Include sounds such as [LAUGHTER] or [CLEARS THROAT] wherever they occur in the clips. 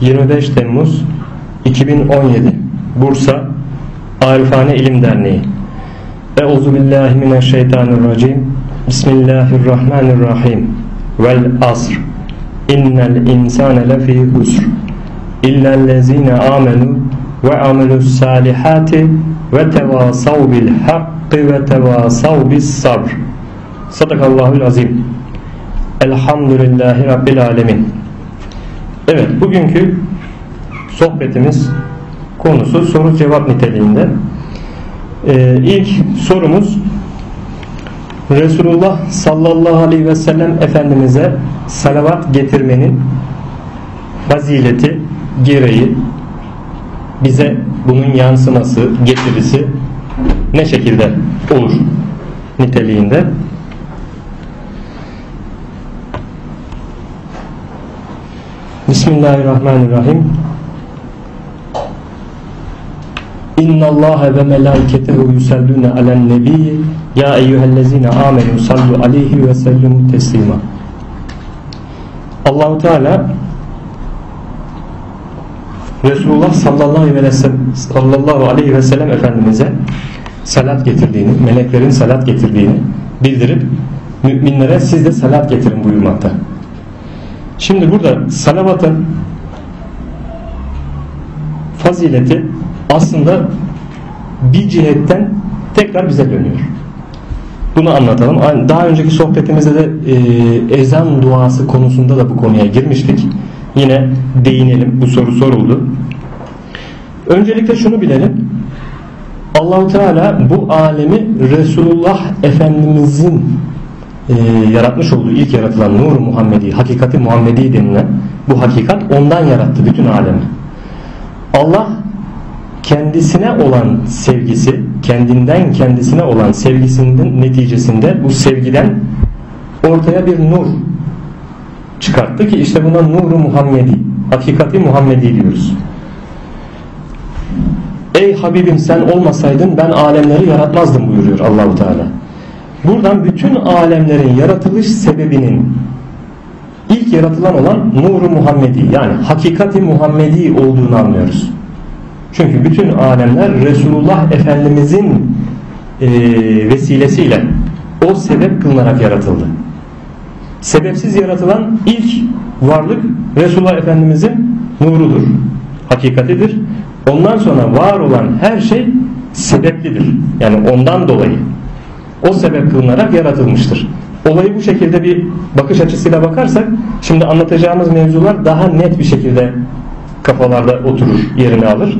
25 Temmuz 2017 Bursa Arifane İlim Derneği. Euzu billahi mineşşeytanirracim. Bismillahirrahmanirrahim. Vel asr. İnnel insane lefî husr. İllellezine amenu ve amelus salihati ve tevasav bil hakkı ve tevasav bis sabr. Sadakallahul azim Elhamdülillahi Rabbil alemin Evet bugünkü sohbetimiz konusu soru cevap niteliğinde. Ee, ilk sorumuz Resulullah sallallahu aleyhi ve sellem Efendimiz'e salavat getirmenin fazileti gereği bize bunun yansıması, getirisi ne şekilde olur niteliğinde. Bismillahirrahmanirrahim. İnna Allah ve melaiketehu yusalluna alen nebiyyi ya eyyühellezine amenu sallu aleyhi ve sellimu teslima. Allahu Teala Resulullah sallallahu aleyhi ve sellem, Efendimiz'e salat getirdiğini, meleklerin salat getirdiğini bildirip müminlere siz de salat getirin buyurmakta. Şimdi burada salavatın fazileti aslında bir cihetten tekrar bize dönüyor. Bunu anlatalım. Daha önceki sohbetimizde de e, ezan duası konusunda da bu konuya girmiştik. Yine değinelim. Bu soru soruldu. Öncelikle şunu bilelim. Allahu Teala bu alemi Resulullah Efendimizin e, yaratmış olduğu ilk yaratılan nur Muhammedi, hakikati Muhammedi denilen bu hakikat ondan yarattı bütün alemi. Allah kendisine olan sevgisi, kendinden kendisine olan sevgisinin neticesinde bu sevgiden ortaya bir nur çıkarttı ki işte buna nuru Muhammedi, hakikati Muhammedi diyoruz. Ey Habibim sen olmasaydın ben alemleri yaratmazdım buyuruyor Allahu Teala. Buradan bütün alemlerin yaratılış sebebinin ilk yaratılan olan nuru Muhammedi yani hakikati Muhammedi olduğunu anlıyoruz. Çünkü bütün alemler Resulullah Efendimizin e, vesilesiyle o sebep kılınarak yaratıldı. Sebepsiz yaratılan ilk varlık Resulullah Efendimizin nurudur, hakikatidir. Ondan sonra var olan her şey sebeplidir. Yani ondan dolayı o sebep kılınarak yaratılmıştır. Olayı bu şekilde bir bakış açısıyla bakarsak şimdi anlatacağımız mevzular daha net bir şekilde kafalarda oturur, yerini alır.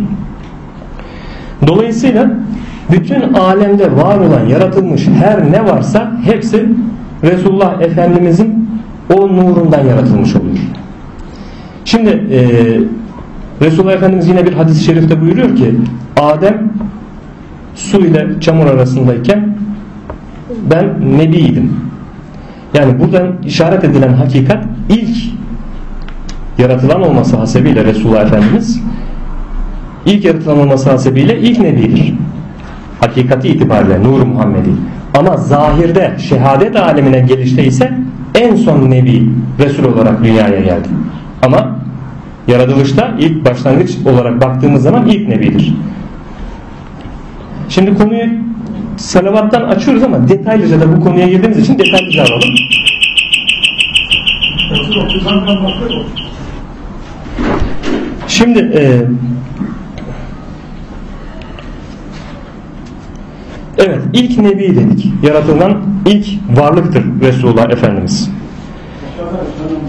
Dolayısıyla bütün alemde var olan yaratılmış her ne varsa hepsi Resulullah Efendimizin o nurundan yaratılmış oluyor. Şimdi e, Resulullah Efendimiz yine bir hadis-i şerifte buyuruyor ki Adem su ile çamur arasındayken ben nebiydim. Yani buradan işaret edilen hakikat ilk yaratılan olması hasebiyle Resulullah Efendimiz ilk yaratılan olması hasebiyle ilk nebidir. Hakikati itibariyle Nur Muhammedi. Ama zahirde şehadet alemine gelişte ise en son nebi Resul olarak dünyaya geldi. Ama yaratılışta ilk başlangıç olarak baktığımız zaman ilk nebidir. Şimdi konuyu salavattan açıyoruz ama detaylıca da bu konuya girdiğimiz için detaylıca alalım. Şimdi e, evet ilk nebi dedik. Yaratılan ilk varlıktır Resulullah Efendimiz.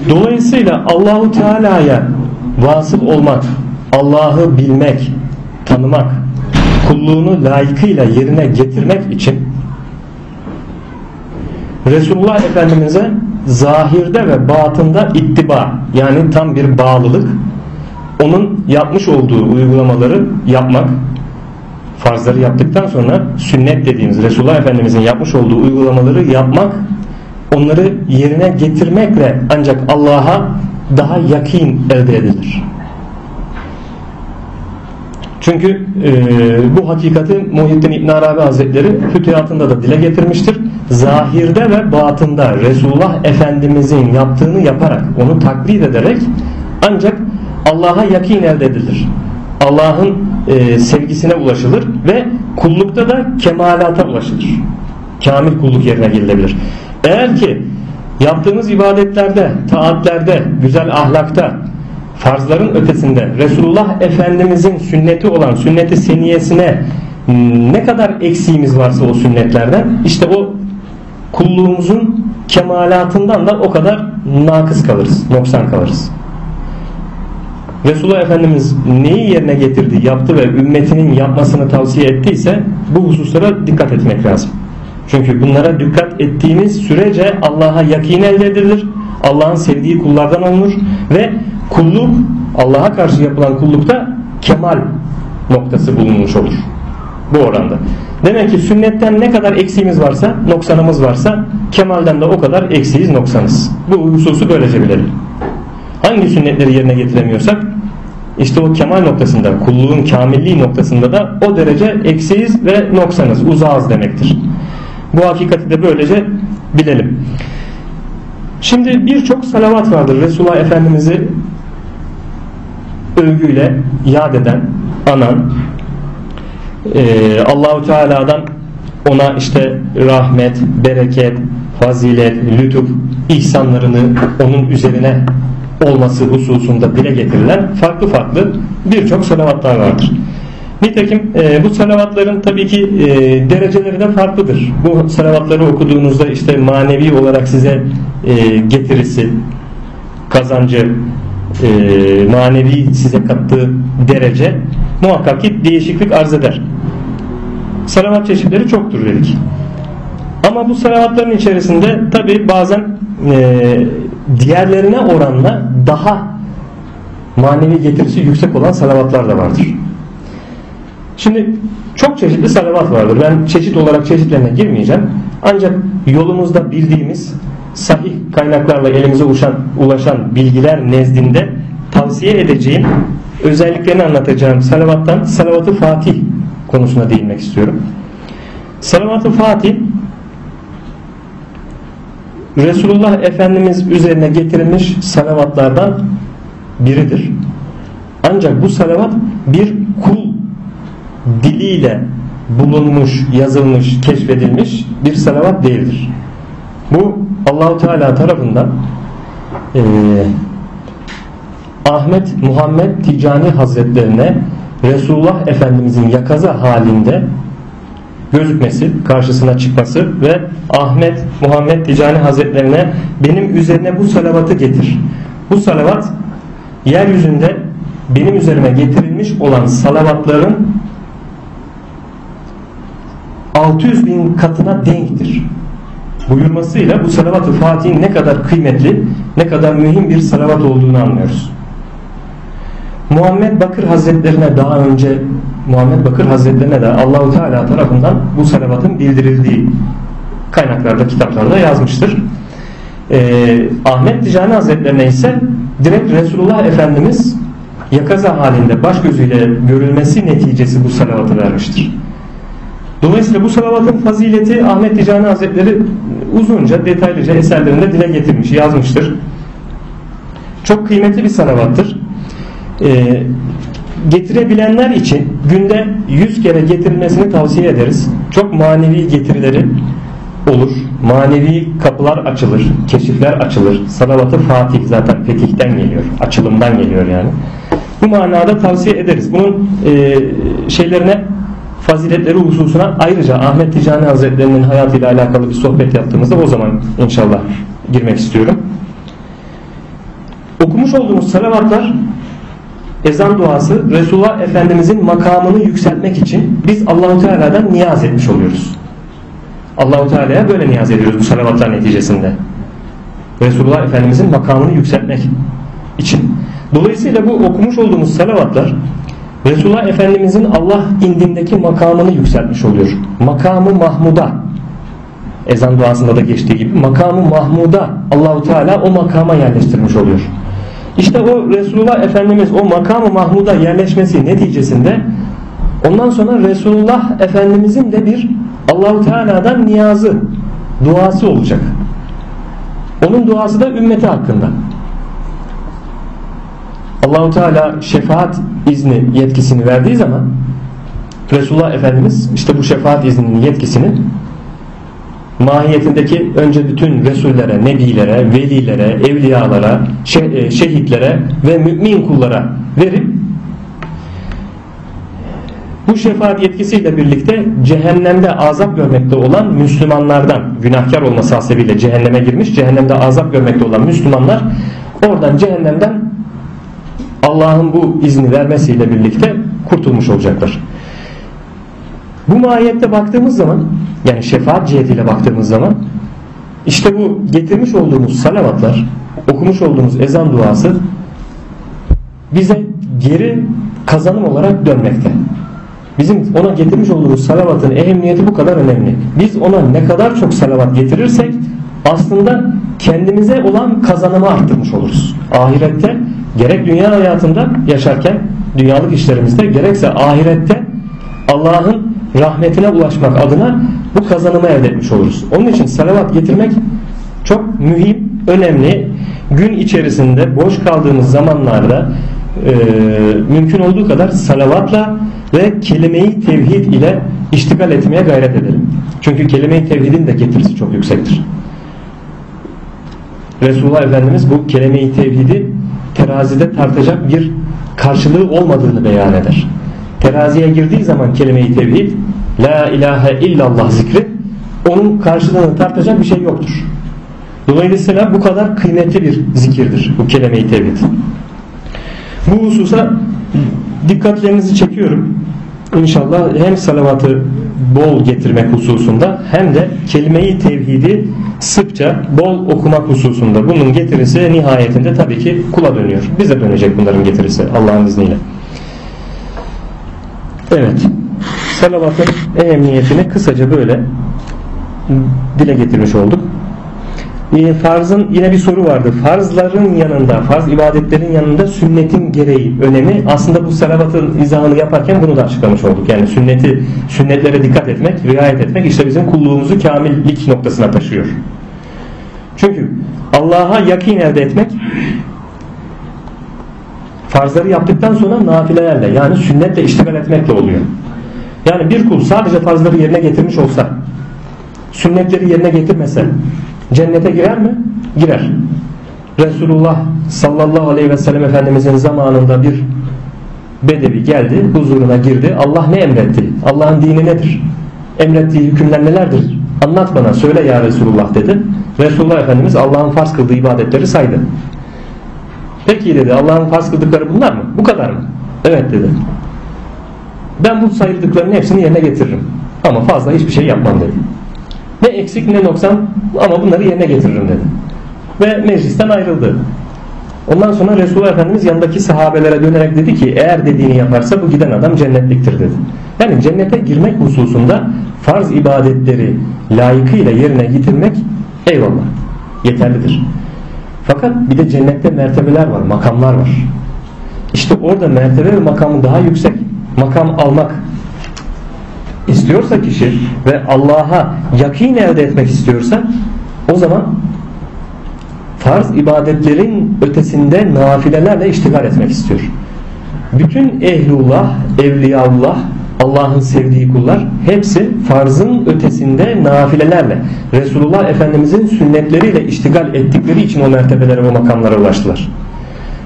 Dolayısıyla Allahu Teala'ya vasıl olmak, Allah'ı bilmek, tanımak, kulluğunu layıkıyla yerine getirmek için Resulullah Efendimiz'e zahirde ve batında ittiba yani tam bir bağlılık onun yapmış olduğu uygulamaları yapmak farzları yaptıktan sonra sünnet dediğimiz Resulullah Efendimiz'in yapmış olduğu uygulamaları yapmak onları yerine getirmekle ancak Allah'a daha yakin elde edilir. Çünkü e, bu hakikati Muhyiddin İbn Arabi Hazretleri fütühatında da dile getirmiştir. Zahirde ve batında Resulullah Efendimizin yaptığını yaparak, onu taklit ederek ancak Allah'a yakin elde edilir. Allah'ın e, sevgisine ulaşılır ve kullukta da kemalata ulaşılır. Kamil kulluk yerine gelinebilir. Eğer ki yaptığımız ibadetlerde, taatlerde, güzel ahlakta, farzların ötesinde Resulullah Efendimizin sünneti olan sünneti seniyesine ne kadar eksiğimiz varsa o sünnetlerden işte o kulluğumuzun kemalatından da o kadar nakıs kalırız, noksan kalırız. Resulullah Efendimiz neyi yerine getirdi, yaptı ve ümmetinin yapmasını tavsiye ettiyse bu hususlara dikkat etmek lazım. Çünkü bunlara dikkat ettiğimiz sürece Allah'a yakin elde edilir. Allah'ın sevdiği kullardan olunur ve kulluk Allah'a karşı yapılan kullukta kemal noktası bulunmuş olur. Bu oranda. Demek ki sünnetten ne kadar eksiğimiz varsa, noksanımız varsa kemalden de o kadar eksiğiz, noksanız. Bu hususu böylece bilelim. Hangi sünnetleri yerine getiremiyorsak işte o kemal noktasında, kulluğun kamilliği noktasında da o derece eksiğiz ve noksanız, uzağız demektir. Bu hakikati de böylece bilelim. Şimdi birçok salavat vardır. Resulullah Efendimiz'i övgüyle yad eden, anan, e, Allahu Teala'dan ona işte rahmet, bereket, fazilet, lütuf, ihsanlarını onun üzerine olması hususunda dile getirilen farklı farklı birçok salavatlar vardır. Nitekim e, bu salavatların tabii ki e, dereceleri de farklıdır. Bu salavatları okuduğunuzda işte manevi olarak size e, getirisi, kazancı, e, manevi size kattığı derece muhakkak ki değişiklik arz eder. Salavat çeşitleri çoktur dedik. Ama bu salavatların içerisinde tabi bazen e, diğerlerine oranla daha manevi getirisi yüksek olan salavatlar da vardır. Şimdi çok çeşitli salavat vardır. Ben çeşit olarak çeşitlerine girmeyeceğim. Ancak yolumuzda bildiğimiz sahih kaynaklarla elimize ulaşan, ulaşan bilgiler nezdinde tavsiye edeceğim özelliklerini anlatacağım salavattan salavatı Fatih konusuna değinmek istiyorum. Salavat-ı Fatih Resulullah Efendimiz üzerine getirilmiş salavatlardan biridir. Ancak bu salavat bir kul diliyle bulunmuş, yazılmış, keşfedilmiş bir salavat değildir. Bu Allahu Teala tarafından e, Ahmet Muhammed Ticani Hazretlerine Resulullah Efendimizin yakaza halinde gözükmesi, karşısına çıkması ve Ahmet Muhammed Ticani Hazretlerine benim üzerine bu salavatı getir. Bu salavat yeryüzünde benim üzerime getirilmiş olan salavatların 600 bin katına denktir. Buyurmasıyla bu salavat-ı Fatih'in ne kadar kıymetli, ne kadar mühim bir salavat olduğunu anlıyoruz. Muhammed Bakır Hazretlerine daha önce Muhammed Bakır Hazretlerine de Allahu Teala tarafından bu salavatın bildirildiği kaynaklarda, kitaplarda yazmıştır. Ee, Ahmet Ticani Hazretlerine ise direkt Resulullah Efendimiz yakaza halinde baş gözüyle görülmesi neticesi bu salavatı vermiştir. Dolayısıyla bu salavatın fazileti Ahmet Ticani Hazretleri uzunca detaylıca eserlerinde dile getirmiş, yazmıştır. Çok kıymetli bir salavattır. Ee, getirebilenler için günde 100 kere getirilmesini tavsiye ederiz. Çok manevi getirileri olur. Manevi kapılar açılır, keşifler açılır. Salavat-ı Fatih zaten fetihten geliyor, açılımdan geliyor yani. Bu manada tavsiye ederiz. Bunun e, şeylerine faziletleri hususuna ayrıca Ahmet Ticani Hazretlerinin hayatıyla alakalı bir sohbet yaptığımızda o zaman inşallah girmek istiyorum. Okumuş olduğumuz salavatlar ezan duası Resulullah Efendimizin makamını yükseltmek için biz Allahu Teala'dan niyaz etmiş oluyoruz. Allahu Teala'ya böyle niyaz ediyoruz bu salavatlar neticesinde. Resulullah Efendimizin makamını yükseltmek için. Dolayısıyla bu okumuş olduğumuz salavatlar Resulullah Efendimizin Allah indindeki makamını yükseltmiş oluyor. Makamı Mahmud'a ezan duasında da geçtiği gibi makamı Mahmud'a Allahu Teala o makama yerleştirmiş oluyor. İşte o Resulullah Efendimiz o makamı Mahmud'a yerleşmesi neticesinde ondan sonra Resulullah Efendimizin de bir Allahu Teala'dan niyazı, duası olacak. Onun duası da ümmeti hakkında. Allahu Teala şefaat izni yetkisini verdiği zaman Resulullah Efendimiz işte bu şefaat izninin yetkisini mahiyetindeki önce bütün Resullere, Nebilere, Velilere, Evliyalara, e, şehitlere ve mümin kullara verip bu şefaat yetkisiyle birlikte cehennemde azap görmekte olan Müslümanlardan günahkar olması hasebiyle cehenneme girmiş cehennemde azap görmekte olan Müslümanlar oradan cehennemden Allah'ın bu izni vermesiyle birlikte kurtulmuş olacaklar. Bu mahiyette baktığımız zaman yani şefaat cihetiyle baktığımız zaman işte bu getirmiş olduğumuz salavatlar okumuş olduğumuz ezan duası bize geri kazanım olarak dönmekte. Bizim ona getirmiş olduğumuz salavatın ehemmiyeti bu kadar önemli. Biz ona ne kadar çok salavat getirirsek aslında kendimize olan kazanımı arttırmış oluruz. Ahirette gerek dünya hayatında yaşarken dünyalık işlerimizde gerekse ahirette Allah'ın rahmetine ulaşmak adına bu kazanımı elde etmiş oluruz. Onun için salavat getirmek çok mühim, önemli. Gün içerisinde boş kaldığımız zamanlarda e, mümkün olduğu kadar salavatla ve kelime-i tevhid ile iştigal etmeye gayret edelim. Çünkü kelime-i tevhidin de getirisi çok yüksektir. Resulullah Efendimiz bu kelime-i tevhidi terazide tartacak bir karşılığı olmadığını beyan eder. Teraziye girdiği zaman kelime-i tevhid La ilahe illallah zikri onun karşılığını tartacak bir şey yoktur. Dolayısıyla bu kadar kıymetli bir zikirdir bu kelime-i tevhid. Bu hususa dikkatlerinizi çekiyorum. İnşallah hem salavatı bol getirmek hususunda hem de kelime-i tevhidi sıkça bol okumak hususunda bunun getirisi nihayetinde tabii ki kula dönüyor. Bize dönecek bunların getirisi Allah'ın izniyle. Evet. Salavatın emniyetini kısaca böyle dile getirmiş olduk. E, farzın yine bir soru vardı. Farzların yanında, farz ibadetlerin yanında sünnetin gereği, önemi aslında bu salavatın izahını yaparken bunu da açıklamış olduk. Yani sünneti, sünnetlere dikkat etmek, riayet etmek işte bizim kulluğumuzu kamillik noktasına taşıyor. Çünkü Allah'a yakin elde etmek farzları yaptıktan sonra nafilelerle yani sünnetle iştigal etmekle oluyor. Yani bir kul sadece farzları yerine getirmiş olsa sünnetleri yerine getirmese cennete girer mi? Girer. Resulullah sallallahu aleyhi ve sellem Efendimizin zamanında bir bedevi geldi, huzuruna girdi. Allah ne emretti? Allah'ın dini nedir? Emrettiği hükümler nelerdir? Anlat bana, söyle ya Resulullah dedi. Resulullah Efendimiz Allah'ın farz kıldığı ibadetleri saydı. Peki dedi Allah'ın farz kıldıkları bunlar mı? Bu kadar mı? Evet dedi. Ben bu sayıldıklarının hepsini yerine getiririm. Ama fazla hiçbir şey yapmam dedi. Ne eksik ne noksan ama bunları yerine getiririm dedi. Ve meclisten ayrıldı. Ondan sonra Resulullah Efendimiz yanındaki sahabelere dönerek dedi ki eğer dediğini yaparsa bu giden adam cennetliktir dedi. Yani cennete girmek hususunda farz ibadetleri layıkıyla yerine getirmek eyvallah yeterlidir. Fakat bir de cennette mertebeler var, makamlar var. İşte orada mertebe ve makamı daha yüksek. Makam almak istiyorsa kişi ve Allah'a yakin elde etmek istiyorsa o zaman farz ibadetlerin ötesinde nafilelerle iştigal etmek istiyor. Bütün ehlullah, evliyaullah, Allah'ın sevdiği kullar hepsi farzın ötesinde nafilelerle Resulullah Efendimizin sünnetleriyle iştigal ettikleri için o mertebelere ve makamlara ulaştılar.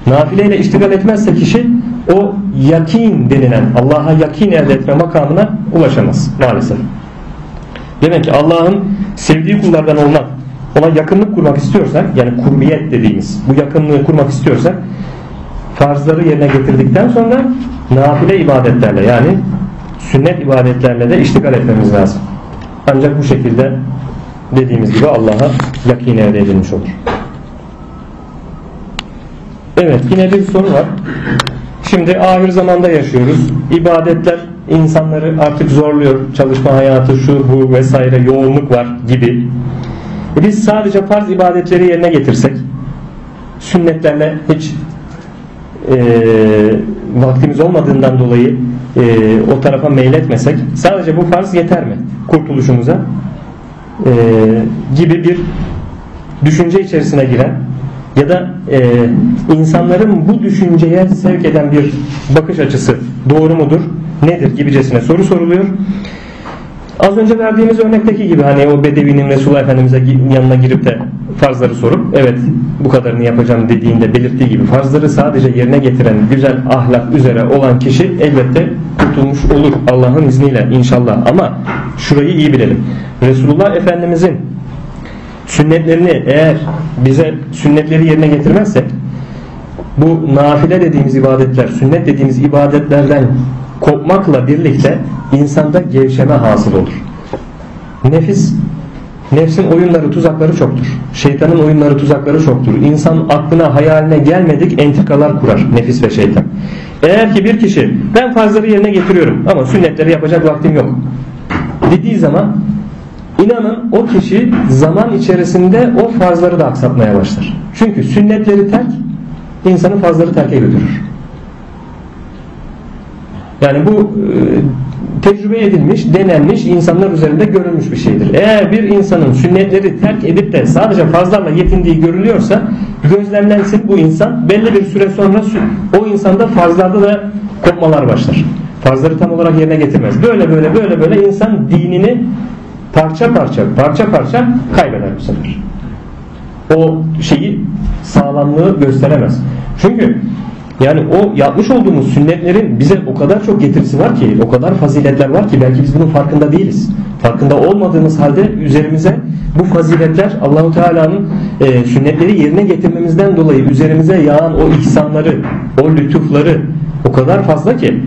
Nafileyle iştigal etmezse kişi o yakin denilen Allah'a yakin elde etme makamına ulaşamaz maalesef. Demek ki Allah'ın sevdiği kullardan olmak, ona yakınlık kurmak istiyorsak yani kurbiyet dediğimiz bu yakınlığı kurmak istiyorsak farzları yerine getirdikten sonra nafile ibadetlerle yani sünnet ibadetlerle de iştigal etmemiz lazım. Ancak bu şekilde dediğimiz gibi Allah'a yakin elde edilmiş olur. Evet yine bir soru var. Şimdi ahir zamanda yaşıyoruz. İbadetler insanları artık zorluyor. Çalışma hayatı şu bu vesaire yoğunluk var gibi. E biz sadece farz ibadetleri yerine getirsek sünnetlerle hiç e, vaktimiz olmadığından dolayı e, o tarafa meyletmesek sadece bu farz yeter mi kurtuluşumuza e, gibi bir düşünce içerisine giren ya da e, insanların bu düşünceye sevk eden bir bakış açısı doğru mudur, nedir gibicesine soru soruluyor. Az önce verdiğimiz örnekteki gibi hani o Bedevi'nin Resulullah Efendimiz'e yanına girip de farzları sorup evet bu kadarını yapacağım dediğinde belirttiği gibi farzları sadece yerine getiren güzel ahlak üzere olan kişi elbette kurtulmuş olur Allah'ın izniyle inşallah ama şurayı iyi bilelim. Resulullah Efendimiz'in sünnetlerini eğer bize sünnetleri yerine getirmezsek bu nafile dediğimiz ibadetler, sünnet dediğimiz ibadetlerden kopmakla birlikte insanda gevşeme hasıl olur. Nefis Nefsin oyunları, tuzakları çoktur. Şeytanın oyunları, tuzakları çoktur. İnsan aklına, hayaline gelmedik entrikalar kurar nefis ve şeytan. Eğer ki bir kişi ben farzları yerine getiriyorum ama sünnetleri yapacak vaktim yok dediği zaman inanın o kişi zaman içerisinde o farzları da aksatmaya başlar. Çünkü sünnetleri terk insanı fazları terke götürür. Yani bu e, tecrübe edilmiş, denenmiş, insanlar üzerinde görülmüş bir şeydir. Eğer bir insanın sünnetleri terk edip de sadece fazlarla yetindiği görülüyorsa gözlemlensin bu insan belli bir süre sonra o insanda fazlarda da kopmalar başlar. Fazları tam olarak yerine getirmez. Böyle böyle böyle böyle insan dinini parça parça parça parça kaybeder bu sefer. O şeyi sağlamlığı gösteremez. Çünkü yani o yapmış olduğumuz sünnetlerin bize o kadar çok getirisi var ki, o kadar faziletler var ki belki biz bunun farkında değiliz. Farkında olmadığımız halde üzerimize bu faziletler Allahu Teala'nın e, sünnetleri yerine getirmemizden dolayı üzerimize yağan o ihsanları, o lütufları o kadar fazla ki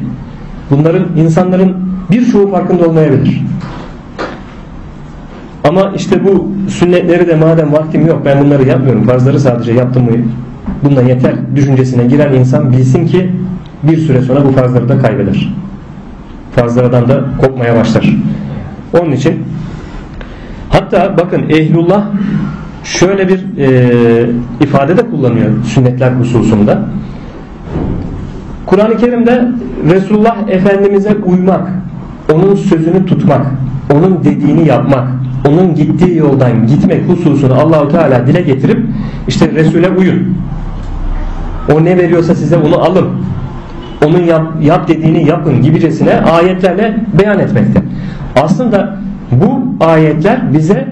bunların insanların birçoğu farkında olmayabilir. Ama işte bu sünnetleri de madem vaktim yok ben bunları yapmıyorum. Farzları sadece yaptım mı bununla yeter düşüncesine giren insan bilsin ki bir süre sonra bu farzları da kaybeder. Farzlardan da kopmaya başlar. Onun için hatta bakın ehlullah şöyle bir e, ifade de kullanıyor sünnetler hususunda. Kur'an-ı Kerim'de Resulullah Efendimiz'e uymak, onun sözünü tutmak, onun dediğini yapmak, onun gittiği yoldan gitmek hususunu Allahu Teala dile getirip işte Resul'e uyun. O ne veriyorsa size onu alın. Onun yap, yap dediğini yapın gibicesine ayetlerle beyan etmekte. Aslında bu ayetler bize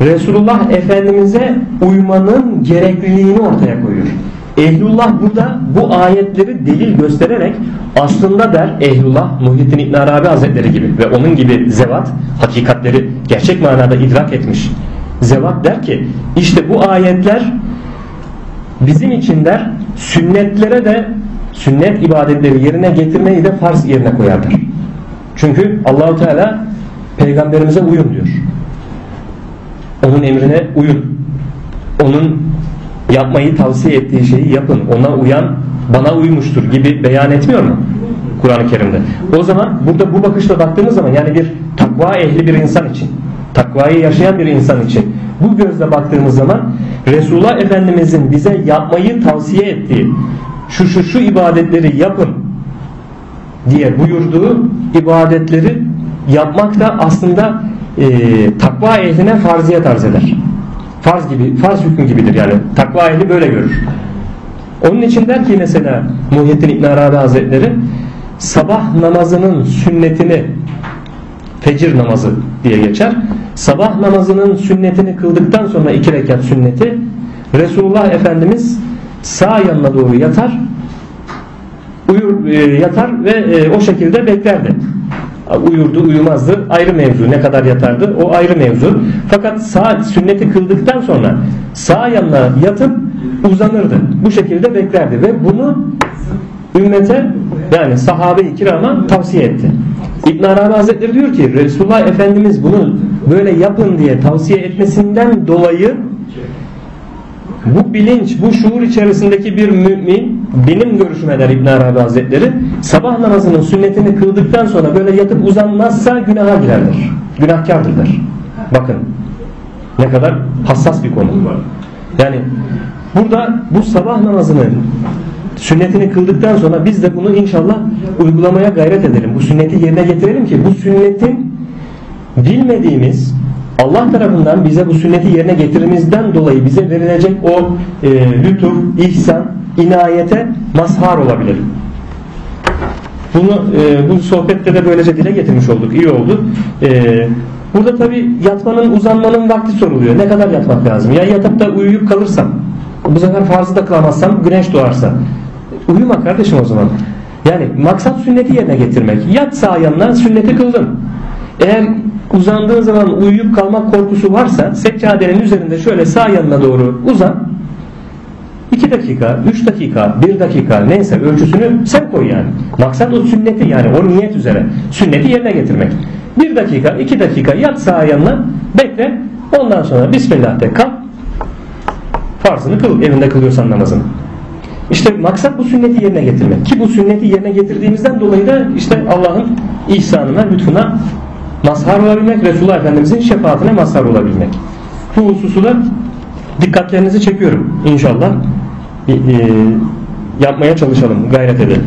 Resulullah Efendimiz'e uymanın gerekliliğini ortaya koyuyor. Ehlullah burada bu ayetleri delil göstererek aslında der Ehlullah Muhyiddin İbn Arabi Hazretleri gibi ve onun gibi zevat hakikatleri gerçek manada idrak etmiş. Zevat der ki işte bu ayetler bizim için der sünnetlere de sünnet ibadetleri yerine getirmeyi de farz yerine koyarlar. Çünkü Allahu Teala peygamberimize uyun diyor. Onun emrine uyun. Onun yapmayı tavsiye ettiği şeyi yapın. Ona uyan bana uymuştur gibi beyan etmiyor mu? Kur'an-ı Kerim'de. O zaman burada bu bakışla baktığımız zaman yani bir takva ehli bir insan için, takvayı yaşayan bir insan için bu gözle baktığımız zaman Resulullah Efendimizin bize yapmayı tavsiye ettiği şu şu şu ibadetleri yapın diye buyurduğu ibadetleri yapmak da aslında e, takva ehline farziyet arz eder. Farz gibi, farz hükmü gibidir yani. Takva ehli böyle görür. Onun için der ki mesela Muhyiddin İbn Arabi Hazretleri sabah namazının sünnetini fecir namazı diye geçer. Sabah namazının sünnetini kıldıktan sonra iki rekat sünneti Resulullah Efendimiz sağ yanına doğru yatar uyur, e, yatar ve e, o şekilde beklerdi. Uyurdu uyumazdı ayrı mevzu ne kadar yatardı o ayrı mevzu. Fakat sağ sünneti kıldıktan sonra sağ yanına yatıp uzanırdı. Bu şekilde beklerdi ve bunu ümmete yani sahabe-i kirama tavsiye etti. İbn Arabi Hazretleri diyor ki Resulullah Efendimiz bunu böyle yapın diye tavsiye etmesinden dolayı bu bilinç, bu şuur içerisindeki bir mümin benim görüşüme der İbn Arabi Hazretleri sabah namazının sünnetini kıldıktan sonra böyle yatıp uzanmazsa günaha girerler. Günahkardırlar. Bakın ne kadar hassas bir konu. Yani burada bu sabah namazının sünnetini kıldıktan sonra biz de bunu inşallah uygulamaya gayret edelim. Bu sünneti yerine getirelim ki bu sünnetin bilmediğimiz Allah tarafından bize bu sünneti yerine getirimizden dolayı bize verilecek o e, lütuf, ihsan, inayete mazhar olabilir. Bunu e, bu sohbette de böylece dile getirmiş olduk. İyi oldu. E, burada tabi yatmanın uzanmanın vakti soruluyor. Ne kadar yatmak lazım? Ya yatıp da uyuyup kalırsam bu sefer farzı da kılamazsam güneş doğarsa. Uyuma kardeşim o zaman. Yani maksat sünneti yerine getirmek. Yat sağ yanına sünneti kıldın. Eğer uzandığın zaman uyuyup kalmak korkusu varsa seccadenin üzerinde şöyle sağ yanına doğru uzan 2 dakika, 3 dakika, 1 dakika neyse ölçüsünü sen koy yani. Maksat o sünneti yani o niyet üzere. Sünneti yerine getirmek. 1 dakika, 2 dakika yat sağ yanına bekle. Ondan sonra Bismillah de kalk. Farzını kıl evinde kılıyorsan namazını. İşte maksat bu sünneti yerine getirmek. Ki bu sünneti yerine getirdiğimizden dolayı da işte Allah'ın ihsanına, lütfuna mazhar olabilmek, Resulullah Efendimizin şefaatine mazhar olabilmek. Bu hususu da dikkatlerinizi çekiyorum inşallah. E, yapmaya çalışalım, gayret edelim.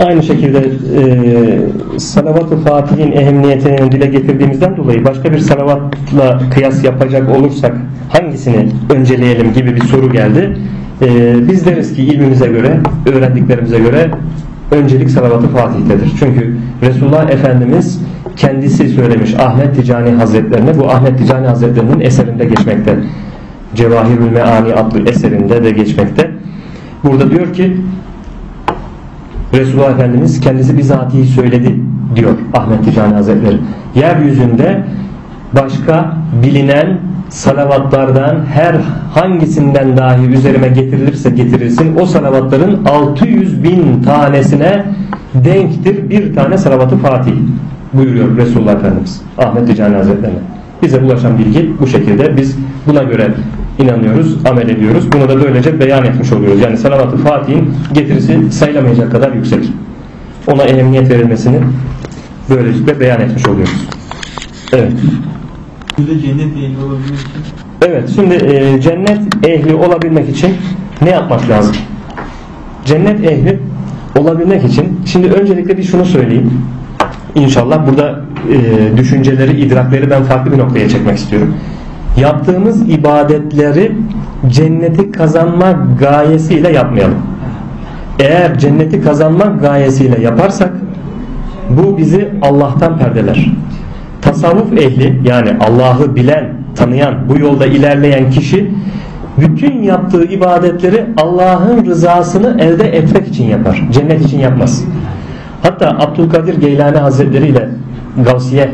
Aynı şekilde e, salavat-ı Fatih'in ehemmiyetini dile getirdiğimizden dolayı başka bir salavatla kıyas yapacak olursak hangisini önceleyelim gibi bir soru geldi. E, biz deriz ki ilmimize göre, öğrendiklerimize göre öncelik salavat-ı Fatih'tedir. Çünkü Resulullah Efendimiz kendisi söylemiş Ahmet Ticani Hazretlerine bu Ahmet Ticani Hazretlerinin eserinde geçmekte. Cevahirül Meani adlı eserinde de geçmekte. Burada diyor ki Resulullah Efendimiz kendisi bizatihi söyledi diyor Ahmet Ticani Hazretleri. Yeryüzünde başka bilinen salavatlardan her hangisinden dahi üzerime getirilirse getirilsin o salavatların 600 bin tanesine denktir bir tane salavatı Fatih buyuruyor Resulullah Efendimiz Ahmet Ticani Hazretleri. Bize ulaşan bilgi bu şekilde biz buna göre inanıyoruz, amel ediyoruz. Bunu da böylece beyan etmiş oluyoruz. Yani salavat-ı Fatih'in getirisi sayılamayacak kadar yüksek. Ona ehemmiyet verilmesini böylelikle beyan etmiş oluyoruz. Evet. Şimdi cennet ehli olabilmek için Evet, şimdi e, cennet ehli olabilmek için ne yapmak lazım? Cennet ehli olabilmek için şimdi öncelikle bir şunu söyleyeyim. İnşallah burada e, düşünceleri, idrakleri ben farklı bir noktaya çekmek istiyorum. Yaptığımız ibadetleri cenneti kazanmak gayesiyle yapmayalım. Eğer cenneti kazanmak gayesiyle yaparsak bu bizi Allah'tan perdeler. Tasavvuf ehli yani Allah'ı bilen, tanıyan, bu yolda ilerleyen kişi bütün yaptığı ibadetleri Allah'ın rızasını elde etmek için yapar. Cennet için yapmaz. Hatta Abdülkadir Geylani Hazretleri ile Gavsiye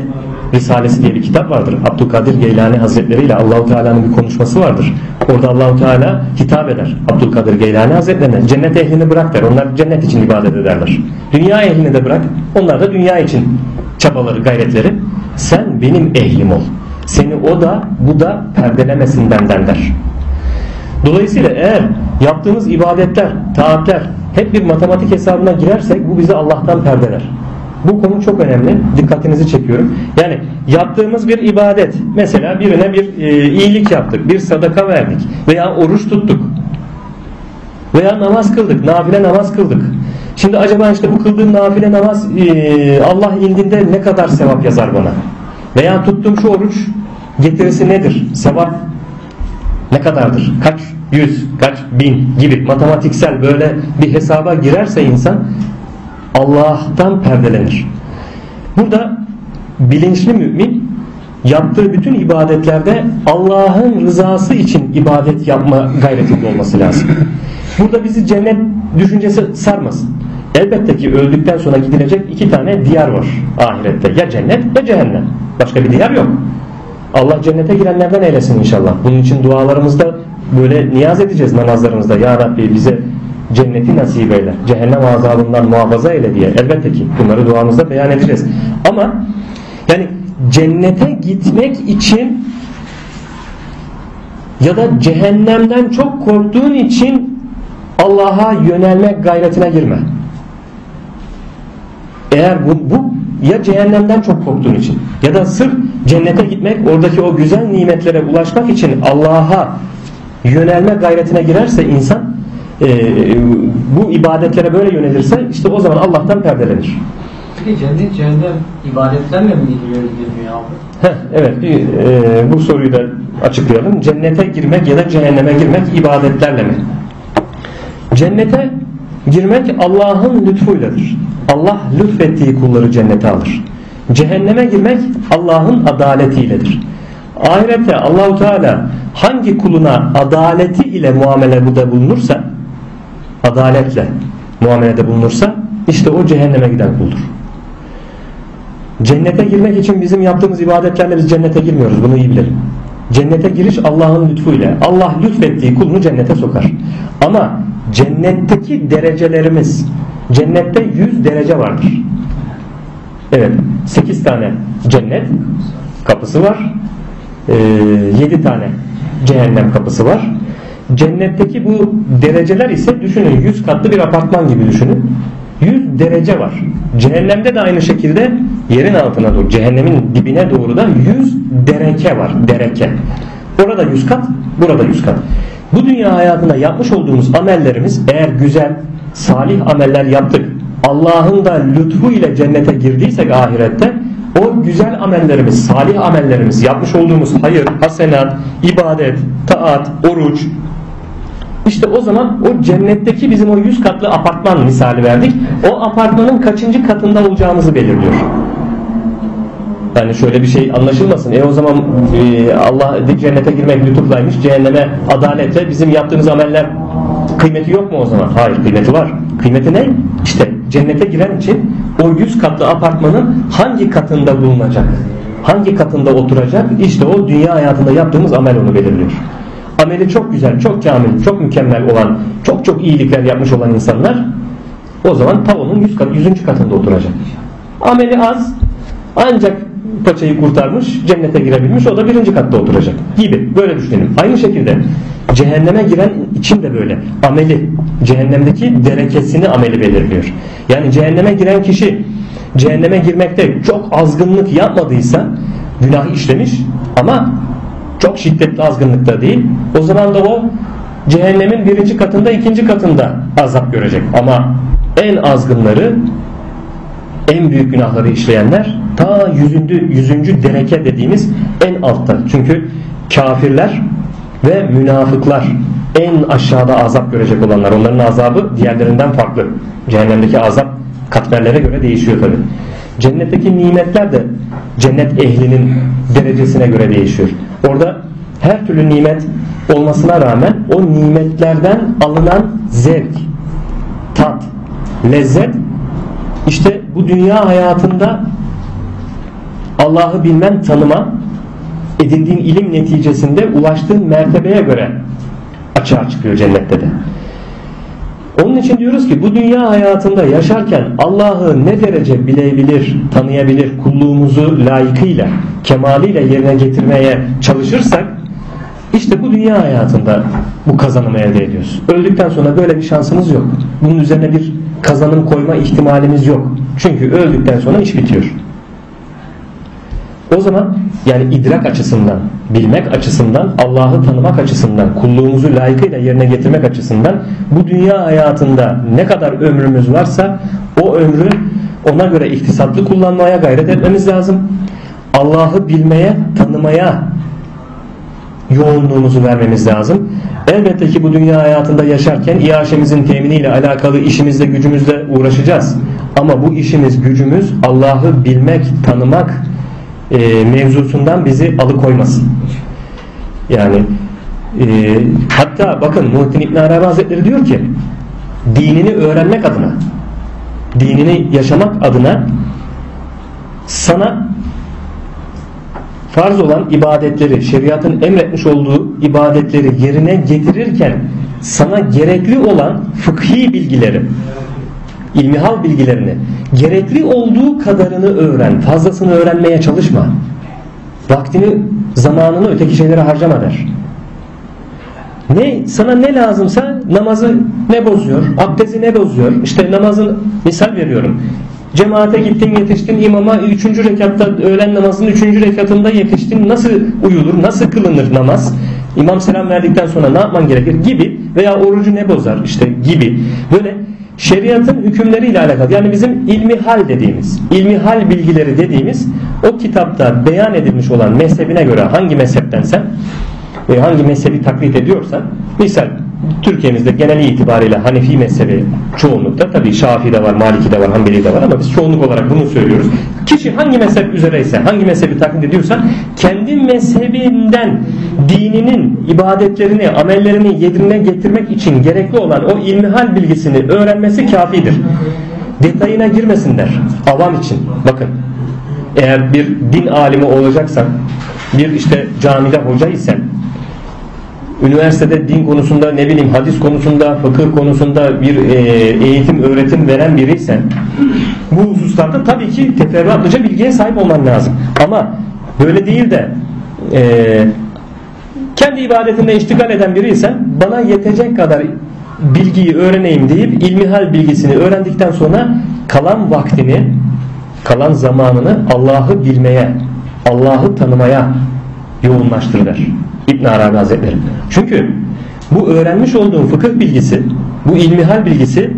Risalesi diye bir kitap vardır. Abdülkadir Geylani Hazretleri ile Allahu Teala'nın bir konuşması vardır. Orada Allahu Teala hitap eder Abdülkadir Geylani Hazretlerine. Cennet ehlini bırak der. Onlar cennet için ibadet ederler. Dünya ehlini de bırak. Onlar da dünya için çabaları, gayretleri. Sen benim ehlim ol. Seni o da bu da perdelemesin benden der. Dolayısıyla eğer yaptığımız ibadetler, taatler hep bir matematik hesabına girersek bu bizi Allah'tan perdeler. Bu konu çok önemli. Dikkatinizi çekiyorum. Yani yaptığımız bir ibadet. Mesela birine bir e, iyilik yaptık. Bir sadaka verdik. Veya oruç tuttuk. Veya namaz kıldık. Nafile namaz kıldık. Şimdi acaba işte bu kıldığım nafile namaz e, Allah indinde ne kadar sevap yazar bana? Veya tuttuğum şu oruç getirisi nedir? Sevap ne kadardır? Kaç yüz, kaç bin gibi matematiksel böyle bir hesaba girerse insan Allah'tan perdelenir. Burada bilinçli mümin yaptığı bütün ibadetlerde Allah'ın rızası için ibadet yapma gayretinde olması lazım. Burada bizi cennet düşüncesi sarmasın. Elbette ki öldükten sonra gidilecek iki tane diyar var ahirette. Ya cennet ya cehennem. Başka bir diyar yok. Allah cennete girenlerden eylesin inşallah. Bunun için dualarımızda böyle niyaz edeceğiz namazlarımızda. Ya Rabbi bize cenneti nasip eyle. Cehennem azabından muhafaza eyle diye. Elbette ki bunları duamızda beyan edeceğiz. Ama yani cennete gitmek için ya da cehennemden çok korktuğun için Allah'a yönelmek gayretine girme. Eğer bu, bu ya cehennemden çok korktuğun için ya da sırf cennete gitmek oradaki o güzel nimetlere ulaşmak için Allah'a yönelme gayretine girerse insan e, bu ibadetlere böyle yönelirse işte o zaman Allah'tan perdelenir. Peki cennet cehennem ibadetlerle mi gidilmiyor abi? Heh, evet bir, e, bu soruyu da açıklayalım. Cennete girmek ya da cehenneme girmek ibadetlerle mi? Cennete girmek Allah'ın lütfuyladır. Allah lütfettiği kulları cennete alır. Cehenneme girmek Allah'ın adaletiyledir. Ahirette Allahu Teala hangi kuluna adaleti ile muamelede bulunursa adaletle muamelede bulunursa işte o cehenneme giden kuldur. Cennete girmek için bizim yaptığımız ibadetlerle biz cennete girmiyoruz. Bunu iyi bilelim. Cennete giriş Allah'ın lütfuyla. Allah lütfettiği kulunu cennete sokar. Ama cennetteki derecelerimiz cennette 100 derece vardır. Evet. 8 tane cennet kapısı var. 7 tane cehennem kapısı var. Cennetteki bu dereceler ise düşünün 100 katlı bir apartman gibi düşünün. 100 derece var. Cehennemde de aynı şekilde yerin altına doğru, cehennemin dibine doğru da 100 dereke var. Dereke. Orada 100 kat, burada 100 kat. Bu dünya hayatında yapmış olduğumuz amellerimiz eğer güzel, salih ameller yaptık, Allah'ın da lütfu ile cennete girdiysek ahirette o güzel amellerimiz, salih amellerimiz, yapmış olduğumuz hayır, hasenat, ibadet, taat, oruç, işte o zaman o cennetteki bizim o yüz katlı apartman misali verdik. O apartmanın kaçıncı katında olacağımızı belirliyor. Yani şöyle bir şey anlaşılmasın. E o zaman e, Allah cennete girmek lütuflaymış, cehenneme adaletle bizim yaptığımız ameller kıymeti yok mu o zaman? Hayır kıymeti var. Kıymeti ne? İşte cennete giren için o yüz katlı apartmanın hangi katında bulunacak? Hangi katında oturacak? İşte o dünya hayatında yaptığımız amel onu belirliyor ameli çok güzel, çok kamil, çok mükemmel olan, çok çok iyilikler yapmış olan insanlar o zaman tavuğun 100 kat, 100. katında oturacak. Ameli az ancak paçayı kurtarmış, cennete girebilmiş o da birinci katta oturacak gibi. Böyle düşünelim. Aynı şekilde cehenneme giren için de böyle. Ameli, cehennemdeki derekesini ameli belirliyor. Yani cehenneme giren kişi cehenneme girmekte çok azgınlık yapmadıysa günah işlemiş ama çok şiddetli azgınlıkta değil. O zaman da o cehennemin birinci katında ikinci katında azap görecek. Ama en azgınları en büyük günahları işleyenler ta yüzüncü, yüzüncü dereke dediğimiz en altta. Çünkü kafirler ve münafıklar en aşağıda azap görecek olanlar. Onların azabı diğerlerinden farklı. Cehennemdeki azap katmerlere göre değişiyor tabi. Cennetteki nimetler de cennet ehlinin derecesine göre değişiyor. Orada her türlü nimet olmasına rağmen o nimetlerden alınan zevk, tat, lezzet işte bu dünya hayatında Allah'ı bilmen, tanıma, edindiğin ilim neticesinde ulaştığın mertebeye göre açığa çıkıyor cennette de. Onun için diyoruz ki bu dünya hayatında yaşarken Allah'ı ne derece bilebilir, tanıyabilir, kulluğumuzu layıkıyla, kemaliyle yerine getirmeye çalışırsak işte bu dünya hayatında bu kazanımı elde ediyoruz. Öldükten sonra böyle bir şansımız yok. Bunun üzerine bir kazanım koyma ihtimalimiz yok. Çünkü öldükten sonra iş bitiyor. O zaman yani idrak açısından, bilmek açısından, Allah'ı tanımak açısından, kulluğumuzu layıkıyla yerine getirmek açısından bu dünya hayatında ne kadar ömrümüz varsa o ömrü ona göre ihtisatlı kullanmaya gayret etmemiz lazım. Allah'ı bilmeye, tanımaya yoğunluğumuzu vermemiz lazım. Elbette ki bu dünya hayatında yaşarken iaşemizin teminiyle alakalı işimizle gücümüzle uğraşacağız. Ama bu işimiz gücümüz Allah'ı bilmek, tanımak, e, mevzusundan bizi alıkoymasın. Yani e, hatta bakın Muhittin İbn Arabi Hazretleri diyor ki dinini öğrenmek adına dinini yaşamak adına sana farz olan ibadetleri, şeriatın emretmiş olduğu ibadetleri yerine getirirken sana gerekli olan fıkhi bilgileri ilmihal bilgilerini gerekli olduğu kadarını öğren. Fazlasını öğrenmeye çalışma. Vaktini, zamanını öteki şeylere harcama der. Ne sana ne lazımsa namazı ne bozuyor, abdesti ne bozuyor. İşte namazın misal veriyorum. Cemaate gittin yetiştin imama 3. rekatta öğlen namazının 3. rekatında yetiştin. Nasıl uyulur, nasıl kılınır namaz? İmam selam verdikten sonra ne yapman gerekir gibi veya orucu ne bozar işte gibi. Böyle şeriatın hükümleriyle alakalı yani bizim ilmi hal dediğimiz, ilmi hal bilgileri dediğimiz o kitapta beyan edilmiş olan mezhebine göre hangi mezheptensen e, hangi mezhebi taklit ediyorsan misal Türkiye'mizde genel itibariyle Hanefi mezhebi çoğunlukta tabi Şafii de var, Maliki de var, Hanbeli de var ama biz çoğunluk olarak bunu söylüyoruz. Kişi hangi mezhep üzereyse, hangi mezhebi taklit ediyorsa kendi mezhebinden dininin ibadetlerini, amellerini yerine getirmek için gerekli olan o ilmihal bilgisini öğrenmesi kafidir. Detayına girmesinler avam için. Bakın eğer bir din alimi olacaksan, bir işte camide hoca isen, üniversitede din konusunda ne bileyim hadis konusunda fıkıh konusunda bir e, eğitim öğretim veren biriysen bu hususlarda tabii ki teferruatlıca bilgiye sahip olman lazım. Ama böyle değil de e, kendi ibadetinde iştigal eden biriysen bana yetecek kadar bilgiyi öğreneyim deyip ilmihal bilgisini öğrendikten sonra kalan vaktini kalan zamanını Allah'ı bilmeye Allah'ı tanımaya yoğunlaştırır İbn Arabi Hazretleri. Çünkü bu öğrenmiş olduğun fıkıh bilgisi, bu ilmihal bilgisi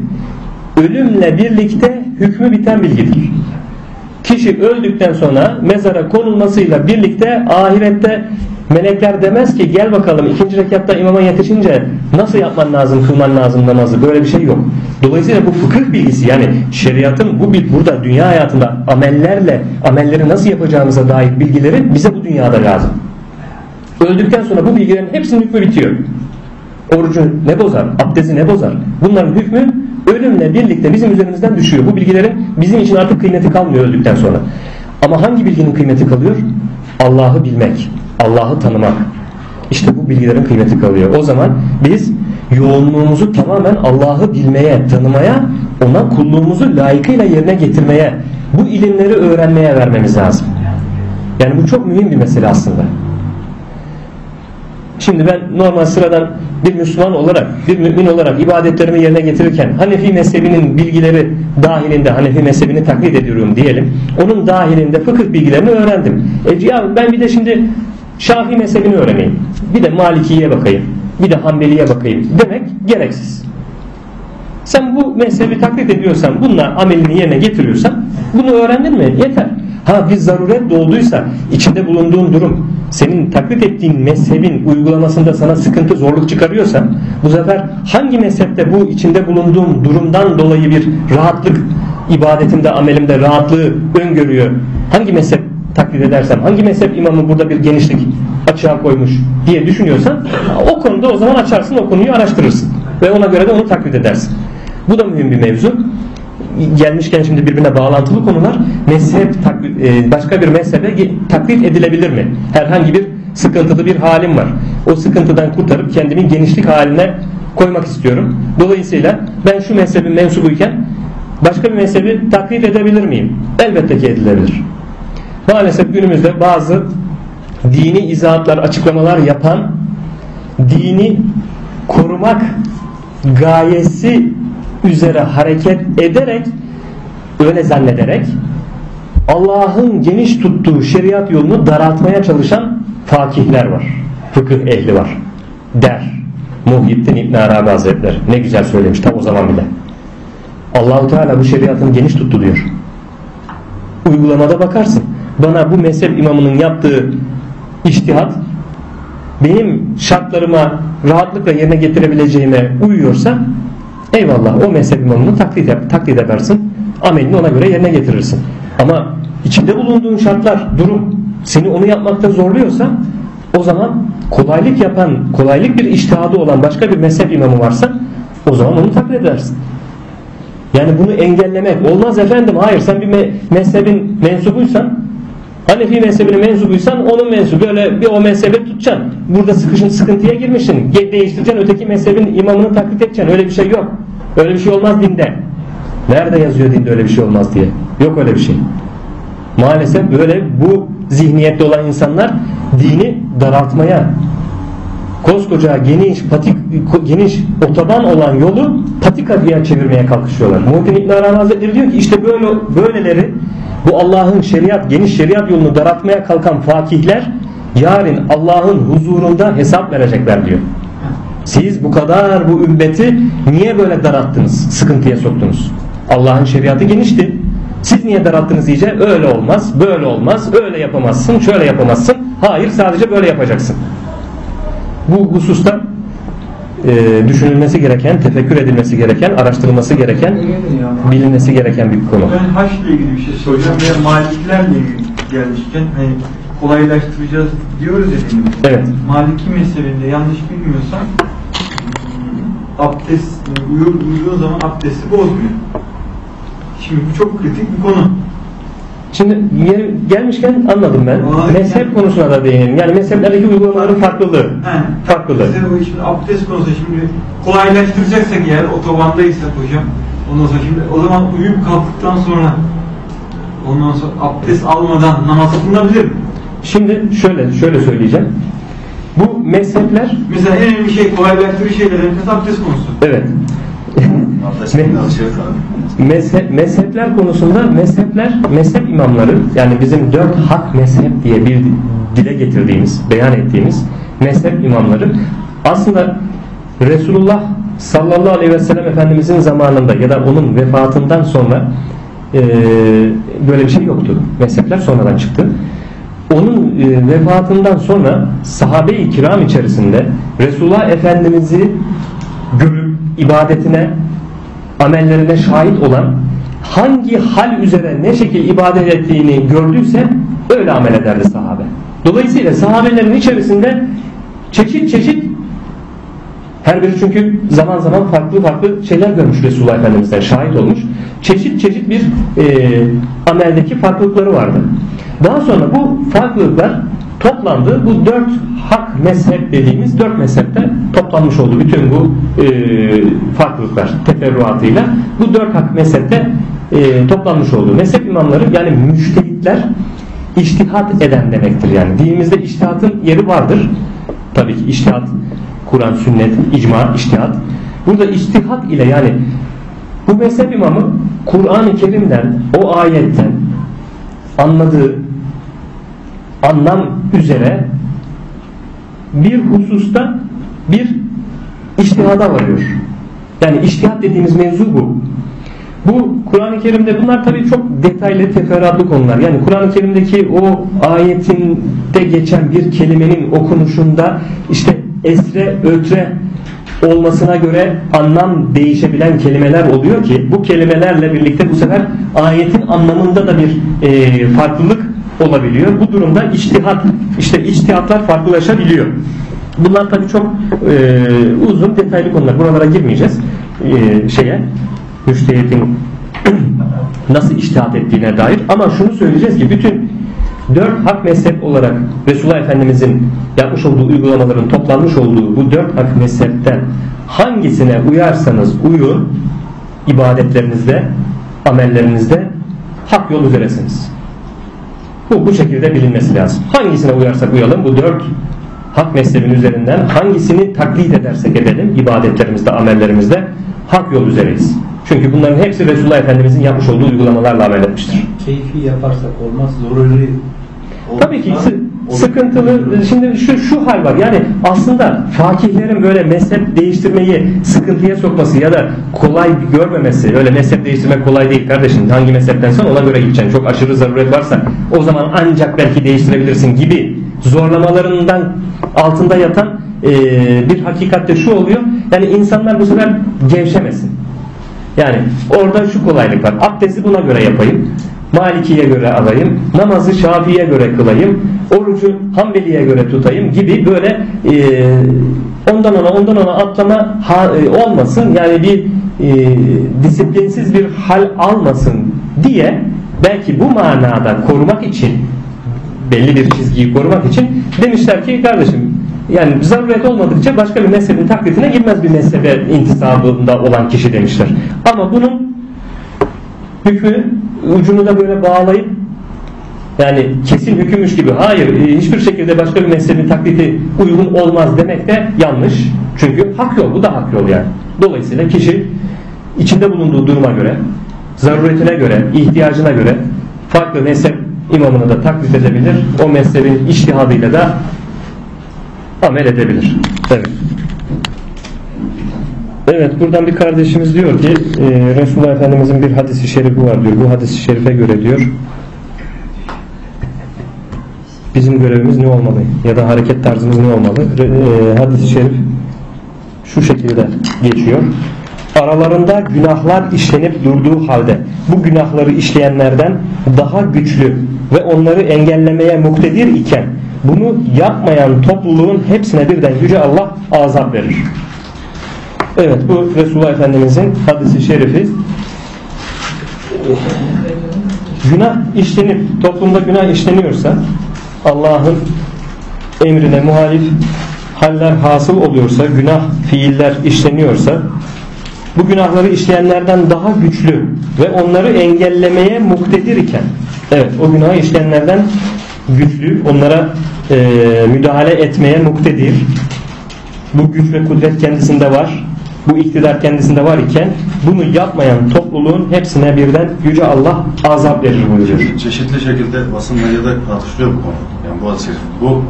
ölümle birlikte hükmü biten bilgidir. Kişi öldükten sonra mezara konulmasıyla birlikte ahirette melekler demez ki gel bakalım ikinci rekatta imama yetişince nasıl yapman lazım, kılman lazım namazı. Böyle bir şey yok. Dolayısıyla bu fıkıh bilgisi yani şeriatın bu burada dünya hayatında amellerle amelleri nasıl yapacağımıza dair bilgileri bize bu dünyada lazım. Öldükten sonra bu bilgilerin hepsinin hükmü bitiyor. Orucu ne bozar? Abdesti ne bozar? Bunların hükmü ölümle birlikte bizim üzerimizden düşüyor. Bu bilgilerin bizim için artık kıymeti kalmıyor öldükten sonra. Ama hangi bilginin kıymeti kalıyor? Allah'ı bilmek, Allah'ı tanımak. İşte bu bilgilerin kıymeti kalıyor. O zaman biz yoğunluğumuzu tamamen Allah'ı bilmeye, tanımaya, ona kulluğumuzu layıkıyla yerine getirmeye, bu ilimleri öğrenmeye vermemiz lazım. Yani bu çok mühim bir mesele aslında. Şimdi ben normal sıradan bir Müslüman olarak, bir mümin olarak ibadetlerimi yerine getirirken Hanefi mezhebinin bilgileri dahilinde Hanefi mezhebini taklit ediyorum diyelim. Onun dahilinde fıkıh bilgilerini öğrendim. E ya ben bir de şimdi Şafii mezhebini öğreneyim. Bir de Maliki'ye bakayım. Bir de Hanbeli'ye bakayım demek gereksiz. Sen bu mezhebi taklit ediyorsan, bununla amelini yerine getiriyorsan bunu öğrendin mi? Yeter. Ha bir zaruret doğduysa içinde bulunduğun durum senin taklit ettiğin mezhebin uygulamasında sana sıkıntı zorluk çıkarıyorsa bu sefer hangi mezhepte bu içinde bulunduğum durumdan dolayı bir rahatlık ibadetimde amelimde rahatlığı öngörüyor? Hangi mezhep taklit edersem hangi mezhep imamı burada bir genişlik açığa koymuş diye düşünüyorsan o konuda o zaman açarsın o konuyu araştırırsın ve ona göre de onu taklit edersin. Bu da mühim bir mevzu gelmişken şimdi birbirine bağlantılı konular mezhep e, başka bir mezhebe taklit edilebilir mi? Herhangi bir sıkıntılı bir halim var. O sıkıntıdan kurtarıp kendimi genişlik haline koymak istiyorum. Dolayısıyla ben şu mezhebin mensubuyken başka bir mezhebi taklit edebilir miyim? Elbette ki edilebilir. Maalesef günümüzde bazı dini izahatlar, açıklamalar yapan dini korumak gayesi üzere hareket ederek öyle zannederek Allah'ın geniş tuttuğu şeriat yolunu daraltmaya çalışan fakihler var. Fıkıh ehli var. Der. Muhyiddin İbn Arabi Hazretleri. Ne güzel söylemiş tam o zaman bile. Allahu Teala bu şeriatını geniş tuttu diyor. Uygulamada bakarsın. Bana bu mezhep imamının yaptığı iştihat benim şartlarıma rahatlıkla yerine getirebileceğime uyuyorsa eyvallah o mezhep imamını taklit, yap, taklit edersin. Amelini ona göre yerine getirirsin. Ama içinde bulunduğun şartlar, durum seni onu yapmakta zorluyorsa o zaman kolaylık yapan, kolaylık bir iştihadı olan başka bir mezhep imamı varsa o zaman onu taklit edersin. Yani bunu engellemek olmaz efendim. Hayır sen bir me mezhebin mensubuysan Hanefi mezhebinin mensubuysan onun mensubu öyle bir o mezhebe tutacaksın. Burada sıkışın sıkıntıya girmişsin. Değiştireceksin öteki mezhebin imamını taklit edeceksin. Öyle bir şey yok. Öyle bir şey olmaz dinde. Nerede yazıyor dinde öyle bir şey olmaz diye. Yok öyle bir şey. Maalesef böyle bu zihniyette olan insanlar dini daraltmaya koskoca geniş patik geniş otoban olan yolu patikaya çevirmeye kalkışıyorlar. Muhittin İbn Arabi Hazretleri diyor ki işte böyle böyleleri bu Allah'ın şeriat geniş şeriat yolunu daraltmaya kalkan fakihler yarın Allah'ın huzurunda hesap verecekler diyor. Siz bu kadar bu ümmeti niye böyle daralttınız, sıkıntıya soktunuz? Allah'ın şeriatı genişti. Siz niye daralttınız iyice? Öyle olmaz, böyle olmaz, öyle yapamazsın, şöyle yapamazsın. Hayır sadece böyle yapacaksın. Bu hususta e, düşünülmesi gereken, tefekkür edilmesi gereken, araştırılması gereken, bilinmesi gereken bir konu. Ben haçla ilgili bir şey soracağım veya maliklerle ilgili gelmişken hani kolaylaştıracağız diyoruz ya benim. Evet. Maliki mezhebinde yanlış bilmiyorsam abdest uyur, uyuduğun zaman abdesti bozmuyor. Şimdi bu çok kritik bir konu. Şimdi gel- gelmişken anladım ben. Olay- Mezhep konusuna da değinelim. Yani mezheplerdeki uygulamaların farklılığı. He. Farklılığı. Bu şimdi abdest konusu şimdi kolaylaştıracaksak eğer otobandaysak hocam ondan sonra şimdi o zaman uyuyup kalktıktan sonra ondan sonra abdest almadan namaz kılınabilir mi? Şimdi şöyle şöyle söyleyeceğim. Bu mezhepler Mesela en önemli şey kolaylaştırıcı şeylerden abdest konusu. evet. Mezhep, mezhepler konusunda mezhepler mezhep imamları yani bizim dört hak mezhep diye bir dile getirdiğimiz beyan ettiğimiz mezhep imamları aslında Resulullah sallallahu aleyhi ve sellem Efendimizin zamanında ya da onun vefatından sonra e, böyle bir şey yoktu. Mezhepler sonradan çıktı. Onun e, vefatından sonra sahabe-i kiram içerisinde Resulullah Efendimiz'i görüp ibadetine amellerine şahit olan hangi hal üzere ne şekil ibadet ettiğini gördüyse öyle amel ederdi sahabe. Dolayısıyla sahabelerin içerisinde çeşit çeşit her biri çünkü zaman zaman farklı farklı şeyler görmüş Resulullah Efendimiz'den şahit olmuş. Çeşit çeşit bir e, ameldeki farklılıkları vardı. Daha sonra bu farklılıklar toplandı. Bu dört hak mezhep dediğimiz dört mezhepte toplanmış oldu. Bütün bu e, farklılıklar teferruatıyla bu dört hak mezhepte e, toplanmış oldu. Mezhep imamları yani müştehitler iştihat eden demektir yani. Dinimizde iştihatın yeri vardır. Tabii ki iştihat Kur'an, sünnet, icma, iştihat. Burada iştihat ile yani bu mezhep imamı Kur'an-ı Kerim'den, o ayetten anladığı anlam üzere bir hususta bir iştihada varıyor. Yani iştihat dediğimiz mevzu bu. Bu Kur'an-ı Kerim'de bunlar tabii çok detaylı teferruatlı konular. Yani Kur'an-ı Kerim'deki o ayetinde geçen bir kelimenin okunuşunda işte esre ötre olmasına göre anlam değişebilen kelimeler oluyor ki bu kelimelerle birlikte bu sefer ayetin anlamında da bir e, farklılık olabiliyor. Bu durumda içtihat işte içtihatlar farklılaşabiliyor. Bunlar tabii çok e, uzun detaylı konular. Buralara girmeyeceğiz. E, şeye müştehitin [CLEARS THROAT] nasıl iştihat ettiğine dair ama şunu söyleyeceğiz ki bütün dört hak mezhep olarak Resulullah Efendimizin yapmış olduğu uygulamaların toplanmış olduğu bu dört hak mezhepten hangisine uyarsanız uyun ibadetlerinizde amellerinizde hak yol üzeresiniz. Bu bu şekilde bilinmesi lazım. Hangisine uyarsak uyalım bu dört hak mezhebin üzerinden hangisini taklit edersek edelim ibadetlerimizde amellerimizde hak yol üzereyiz. Çünkü bunların hepsi Resulullah Efendimizin yapmış olduğu uygulamalarla amel etmiştir. Keyfi yaparsak olmaz, zoruri Tabii ki. Sıkıntılı şimdi şu şu hal var. Yani aslında fakihlerin böyle mezhep değiştirmeyi sıkıntıya sokması ya da kolay görmemesi öyle mezhep değiştirmek kolay değil kardeşim. Hangi mezheptensen ona göre gideceksin. Çok aşırı zaruret varsa o zaman ancak belki değiştirebilirsin gibi zorlamalarından altında yatan e, bir hakikatte şu oluyor. Yani insanlar bu sefer gevşemesin. Yani orada şu kolaylık var. Abdesti buna göre yapayım. Maliki'ye göre alayım. Namazı Şafii'ye göre kılayım. Orucu Hanbeli'ye göre tutayım gibi böyle e, ondan ona ondan ona atlama ha- e, olmasın. Yani bir e, disiplinsiz bir hal almasın diye belki bu manada korumak için belli bir çizgiyi korumak için demişler ki kardeşim yani zaruret olmadıkça başka bir mezhebin taklitine girmez bir mezhebe intisabında olan kişi demişler. Ama bunun hükmü ucunu da böyle bağlayıp yani kesin hükümmüş gibi hayır e, hiçbir şekilde başka bir mezhebin taklidi uygun olmaz demek de yanlış. Çünkü hak yol bu da hak yol yani. Dolayısıyla kişi içinde bulunduğu duruma göre zaruretine göre, ihtiyacına göre farklı mezhep imamını da taklit edebilir. O mezhebin iştihadıyla da amel edebilir. Evet. Evet buradan bir kardeşimiz diyor ki e, Resulullah Efendimizin bir hadisi şerifi var diyor. Bu hadisi şerife göre diyor bizim görevimiz ne olmalı ya da hareket tarzımız ne olmalı? E, hadis-i şerif şu şekilde geçiyor. Aralarında günahlar işlenip durduğu halde bu günahları işleyenlerden daha güçlü ve onları engellemeye muktedir iken bunu yapmayan topluluğun hepsine birden Yüce Allah azap verir. Evet bu Resulullah Efendimizin hadisi şerifi. Günah işlenip toplumda günah işleniyorsa Allah'ın emrine muhalif haller hasıl oluyorsa günah fiiller işleniyorsa bu günahları işleyenlerden daha güçlü ve onları engellemeye muktedir iken evet o günahı işleyenlerden güçlü onlara e, müdahale etmeye muktedir. Bu güç ve kudret kendisinde var bu iktidar kendisinde var iken bunu yapmayan topluluğun hepsine birden Yüce Allah azap verir buyuruyor. Çeşitli şekilde basın medyada tartışılıyor bu konu. Yani bu şerif. Bu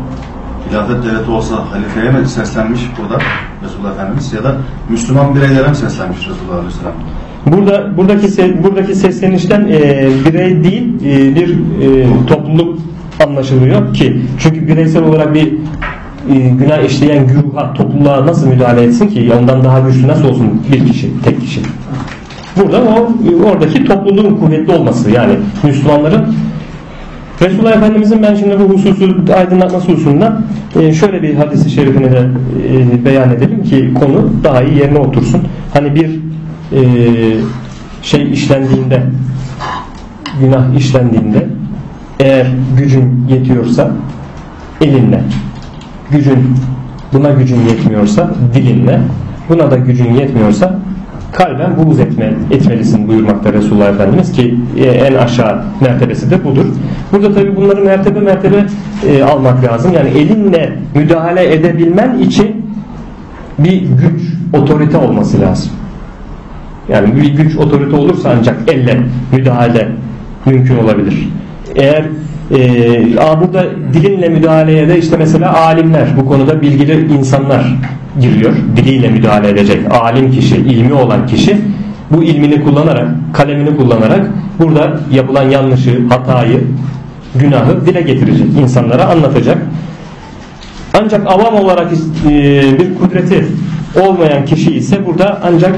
hilafet devleti olsa halifeye mi seslenmiş burada Resulullah Efendimiz ya da Müslüman bireylere mi seslenmiş Resulullah Aleyhisselam? Burada buradaki se- buradaki seslenişten e, birey değil e, bir e, topluluk anlaşılıyor ki çünkü bireysel olarak bir günah işleyen güruha topluluğa nasıl müdahale etsin ki? Ondan daha güçlü nasıl olsun bir kişi tek kişi? Burada o oradaki topluluğun kuvvetli olması yani Müslümanların Resulullah Efendimizin ben şimdi bu hususu aydınlatması hususunda e, şöyle bir hadisi şerifini de e, beyan edelim ki konu daha iyi yerine otursun. Hani bir e, şey işlendiğinde günah işlendiğinde eğer gücün yetiyorsa elinle gücün buna gücün yetmiyorsa dilinle buna da gücün yetmiyorsa kalben buğz etme, etmelisin buyurmakta Resulullah Efendimiz ki e, en aşağı mertebesi de budur. Burada tabi bunları mertebe mertebe e, almak lazım. Yani elinle müdahale edebilmen için bir güç, otorite olması lazım. Yani bir güç, otorite olursa ancak elle müdahale mümkün olabilir. Eğer e, burada dilinle müdahaleye de işte mesela alimler bu konuda bilgili insanlar giriyor. Diliyle müdahale edecek alim kişi, ilmi olan kişi bu ilmini kullanarak, kalemini kullanarak burada yapılan yanlışı, hatayı, günahı dile getirecek, insanlara anlatacak. Ancak avam olarak e, bir kudreti olmayan kişi ise burada ancak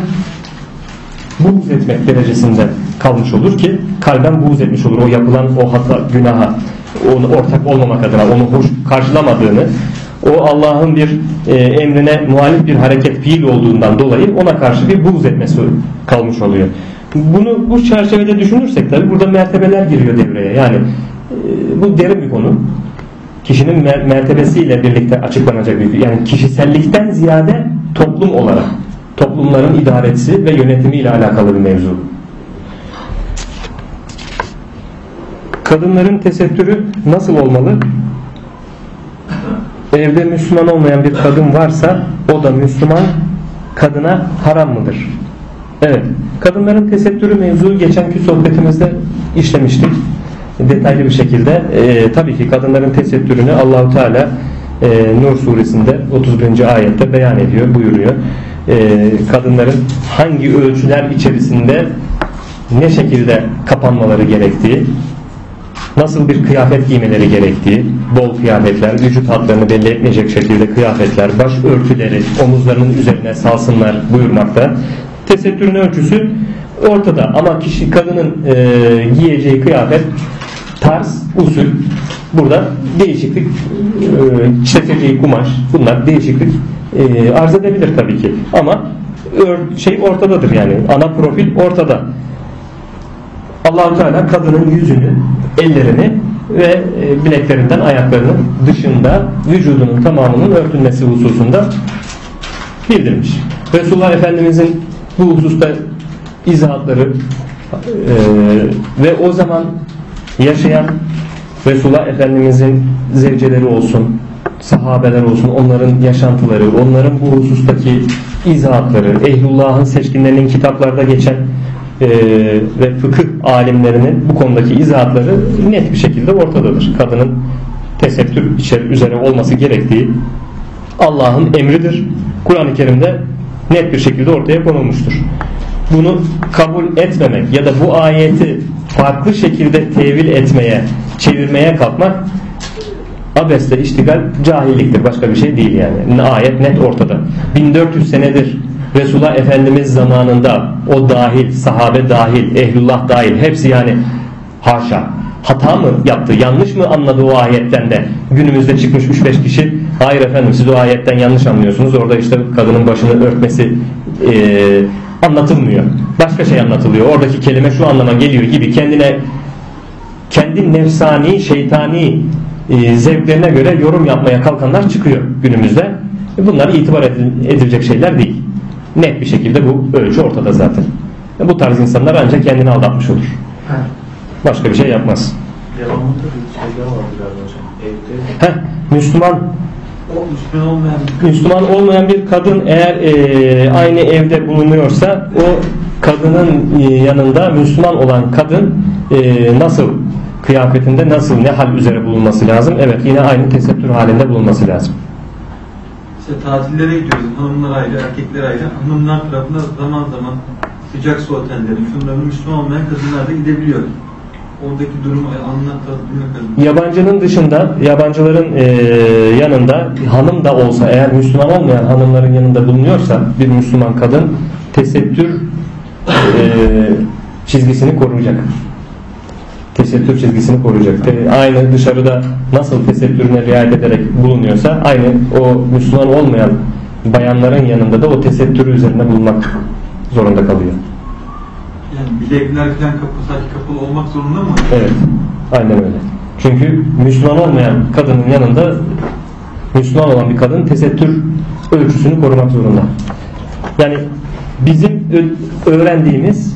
buğz etmek derecesinde kalmış olur ki kalben buğz etmiş olur. O yapılan o hata günaha onu ortak olmamak adına onu hoş karşılamadığını o Allah'ın bir e, emrine muhalif bir hareket fiil olduğundan dolayı ona karşı bir buğz etmesi kalmış oluyor. Bunu bu çerçevede düşünürsek tabi burada mertebeler giriyor devreye. Yani e, bu derin bir konu. Kişinin mer- mertebesiyle birlikte açıklanacak bir yani kişisellikten ziyade toplum olarak toplumların idaresi ve yönetimiyle alakalı bir mevzu. Kadınların tesettürü nasıl olmalı? Evde Müslüman olmayan bir kadın varsa o da Müslüman kadına haram mıdır? Evet. Kadınların tesettürü mevzu geçenki sohbetimizde işlemiştik. Detaylı bir şekilde. Ee, tabii ki kadınların tesettürünü Allahu Teala e, Nur suresinde 31. ayette beyan ediyor, buyuruyor. Ee, kadınların hangi ölçüler içerisinde ne şekilde kapanmaları gerektiği, nasıl bir kıyafet giymeleri gerektiği, bol kıyafetler, vücut hatlarını belli etmeyecek şekilde kıyafetler, baş örtüleri omuzlarının üzerine salsınlar buyurmakta. Tesettürün ölçüsü ortada ama kişi kadının e, giyeceği kıyafet tarz, usul burada değişiklik e, işleteceği kumaş bunlar değişiklik e, arz edebilir tabii ki ama ör- şey ortadadır yani ana profil ortada. Allahu Teala kadının yüzünü, ellerini ve e, bileklerinden ayaklarının dışında vücudunun tamamının örtülmesi hususunda bildirmiş. Resulullah Efendimizin bu hususta izahatları e, ve o zaman yaşayan Resulullah Efendimizin zevceleri olsun, sahabeler olsun, onların yaşantıları, onların bu husustaki izahatları, Ehlullah'ın seçkinlerinin kitaplarda geçen e, ve fıkıh alimlerinin bu konudaki izahatları net bir şekilde ortadadır. Kadının tesettür üzere olması gerektiği Allah'ın emridir. Kur'an-ı Kerim'de net bir şekilde ortaya konulmuştur. Bunu kabul etmemek ya da bu ayeti farklı şekilde tevil etmeye, çevirmeye kalkmak abesle iştigal cahilliktir. Başka bir şey değil yani. Ayet net ortada. 1400 senedir Resulullah Efendimiz zamanında o dahil, sahabe dahil, ehlullah dahil hepsi yani haşa hata mı yaptı, yanlış mı anladı o ayetten de günümüzde çıkmış 3-5 kişi hayır efendim siz o ayetten yanlış anlıyorsunuz orada işte kadının başını örtmesi e, anlatılmıyor. Başka şey anlatılıyor. Oradaki kelime şu anlama geliyor gibi kendine kendi nefsani, şeytani e, zevklerine göre yorum yapmaya kalkanlar çıkıyor günümüzde. E, bunlar itibar edilecek şeyler değil. Net bir şekilde bu ölçü ortada zaten. E, bu tarz insanlar ancak kendini aldatmış olur. Başka bir şey yapmaz. Devamında bir şey daha vardı galiba hocam. Evde Heh, Müslüman O Müslüman olmayan Müslüman olmayan bir kadın eğer e, aynı evde bulunuyorsa o kadının e, yanında Müslüman olan kadın e, nasıl kıyafetinde nasıl ne hal üzere bulunması lazım? Evet yine aynı tesettür halinde bulunması lazım. İşte tatillere gidiyoruz. Hanımlar ayrı, erkekler ayrı. Hanımlar tarafında zaman zaman sıcak su otelleri, şunların Müslüman olmayan kadınlar da gidebiliyor. Oradaki durumu kadın. Yabancının dışında yabancıların e, yanında hanım da olsa eğer Müslüman olmayan hanımların yanında bulunuyorsa bir Müslüman kadın tesettür e, çizgisini koruyacak. Tesettür çizgisini koruyacak. Te- Aynı dışarıda nasıl tesettürüne riayet ederek bulunuyorsa aynı o Müslüman olmayan bayanların yanında da o tesettürü üzerine bulunmak zorunda kalıyor. Yani bilekler falan kapı, saç kapalı olmak zorunda mı? Evet. Aynen öyle. Çünkü Müslüman olmayan kadının yanında Müslüman olan bir kadın tesettür ölçüsünü korumak zorunda. Yani bizim öğrendiğimiz,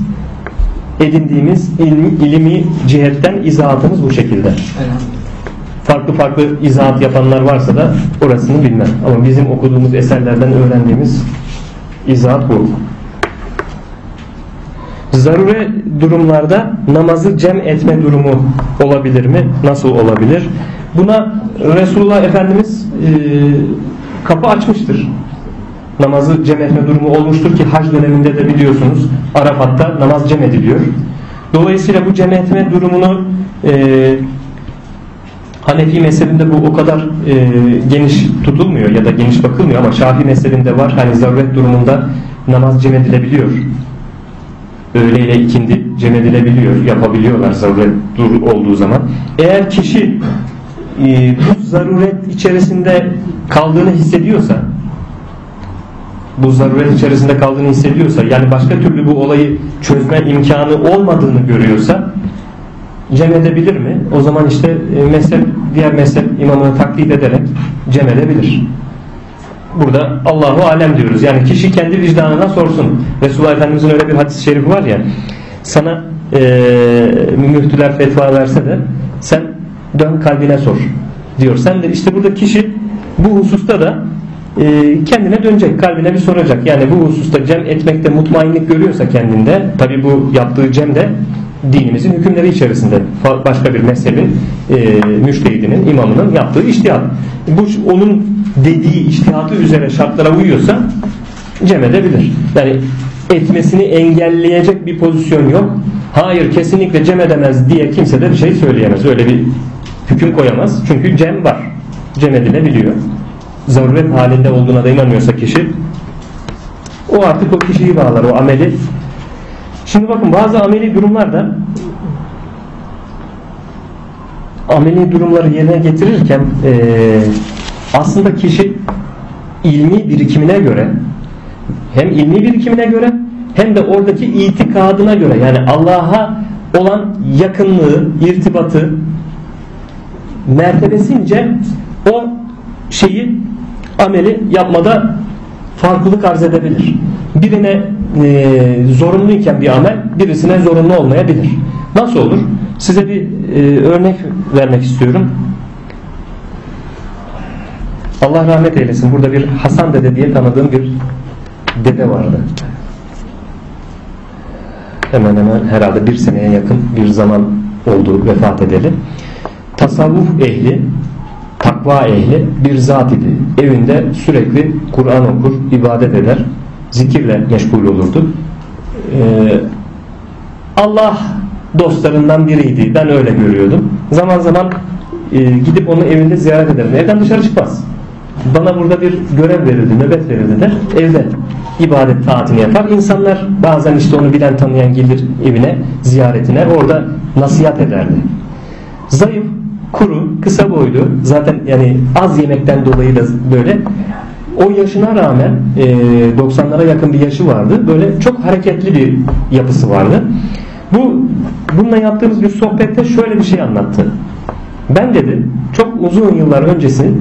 edindiğimiz ilmi, ilmi cihetten izahatımız bu şekilde. Farklı farklı izahat yapanlar varsa da orasını bilmem. Ama bizim okuduğumuz eserlerden öğrendiğimiz izahat bu. Zarure durumlarda namazı cem etme durumu olabilir mi? Nasıl olabilir? Buna Resulullah Efendimiz e, kapı açmıştır. Namazı cem etme durumu olmuştur ki hac döneminde de biliyorsunuz Arafat'ta namaz cem ediliyor. Dolayısıyla bu cem etme durumunu e, Hanefi mezhebinde bu o kadar e, geniş tutulmuyor ya da geniş bakılmıyor ama Şafii mezhebinde var. Hani zaruret durumunda namaz cem edilebiliyor öğle ile ikindi cem edilebiliyor, yapabiliyorlar zaruret dur olduğu zaman. Eğer kişi e, bu zaruret içerisinde kaldığını hissediyorsa bu zaruret içerisinde kaldığını hissediyorsa yani başka türlü bu olayı çözme imkanı olmadığını görüyorsa cem edebilir mi? O zaman işte e, mezhep, diğer mezhep imamını taklit ederek cem edebilir. Burada Allahu alem diyoruz. Yani kişi kendi vicdanına sorsun. Resulullah Efendimizin öyle bir hadis-i şerifi var ya. Sana e, müftüler fetva verse de sen dön kalbine sor diyor. Sen de işte burada kişi bu hususta da kendine dönecek, kalbine bir soracak. Yani bu hususta cem etmekte mutmainlik görüyorsa kendinde, tabi bu yaptığı cem de dinimizin hükümleri içerisinde başka bir mezhebin e, müştehidinin, imamının yaptığı iştihat. Bu onun dediği iştihatı üzere şartlara uyuyorsa cem edebilir. Yani etmesini engelleyecek bir pozisyon yok. Hayır kesinlikle cem edemez diye kimse de bir şey söyleyemez. Öyle bir hüküm koyamaz. Çünkü cem var. Cem edilebiliyor. Zaruret halinde olduğuna da inanıyorsa kişi o artık o kişiyi bağlar. O ameli Şimdi bakın bazı ameli durumlarda ameli durumları yerine getirirken eee, aslında kişi ilmi birikimine göre hem ilmi birikimine göre hem de oradaki itikadına göre yani Allah'a olan yakınlığı, irtibatı mertebesince o şeyi ameli yapmada farklılık arz edebilir. Birine e, zorunluyken bir amel birisine zorunlu olmayabilir. Nasıl olur? Size bir e, örnek vermek istiyorum. Allah rahmet eylesin. Burada bir Hasan dede diye tanıdığım bir dede vardı. Hemen hemen herhalde bir seneye yakın bir zaman oldu vefat edeli. Tasavvuf ehli, takva ehli bir zat idi. Evinde sürekli Kur'an okur, ibadet eder. zikirle meşgul olurdu. Ee, Allah dostlarından biriydi. Ben öyle görüyordum. Zaman zaman e, gidip onu evinde ziyaret ederdim. Evden dışarı çıkmaz. Bana burada bir görev verildi, nöbet verildi der. Evde ibadet taatini yapar. İnsanlar bazen işte onu bilen tanıyan gelir evine ziyaretine. Orada nasihat ederdi. Zayıf, kuru, kısa boylu. Zaten yani az yemekten dolayı da böyle. O yaşına rağmen e, 90'lara yakın bir yaşı vardı. Böyle çok hareketli bir yapısı vardı. Bu bununla yaptığımız bir sohbette şöyle bir şey anlattı. Ben dedi çok uzun yıllar öncesi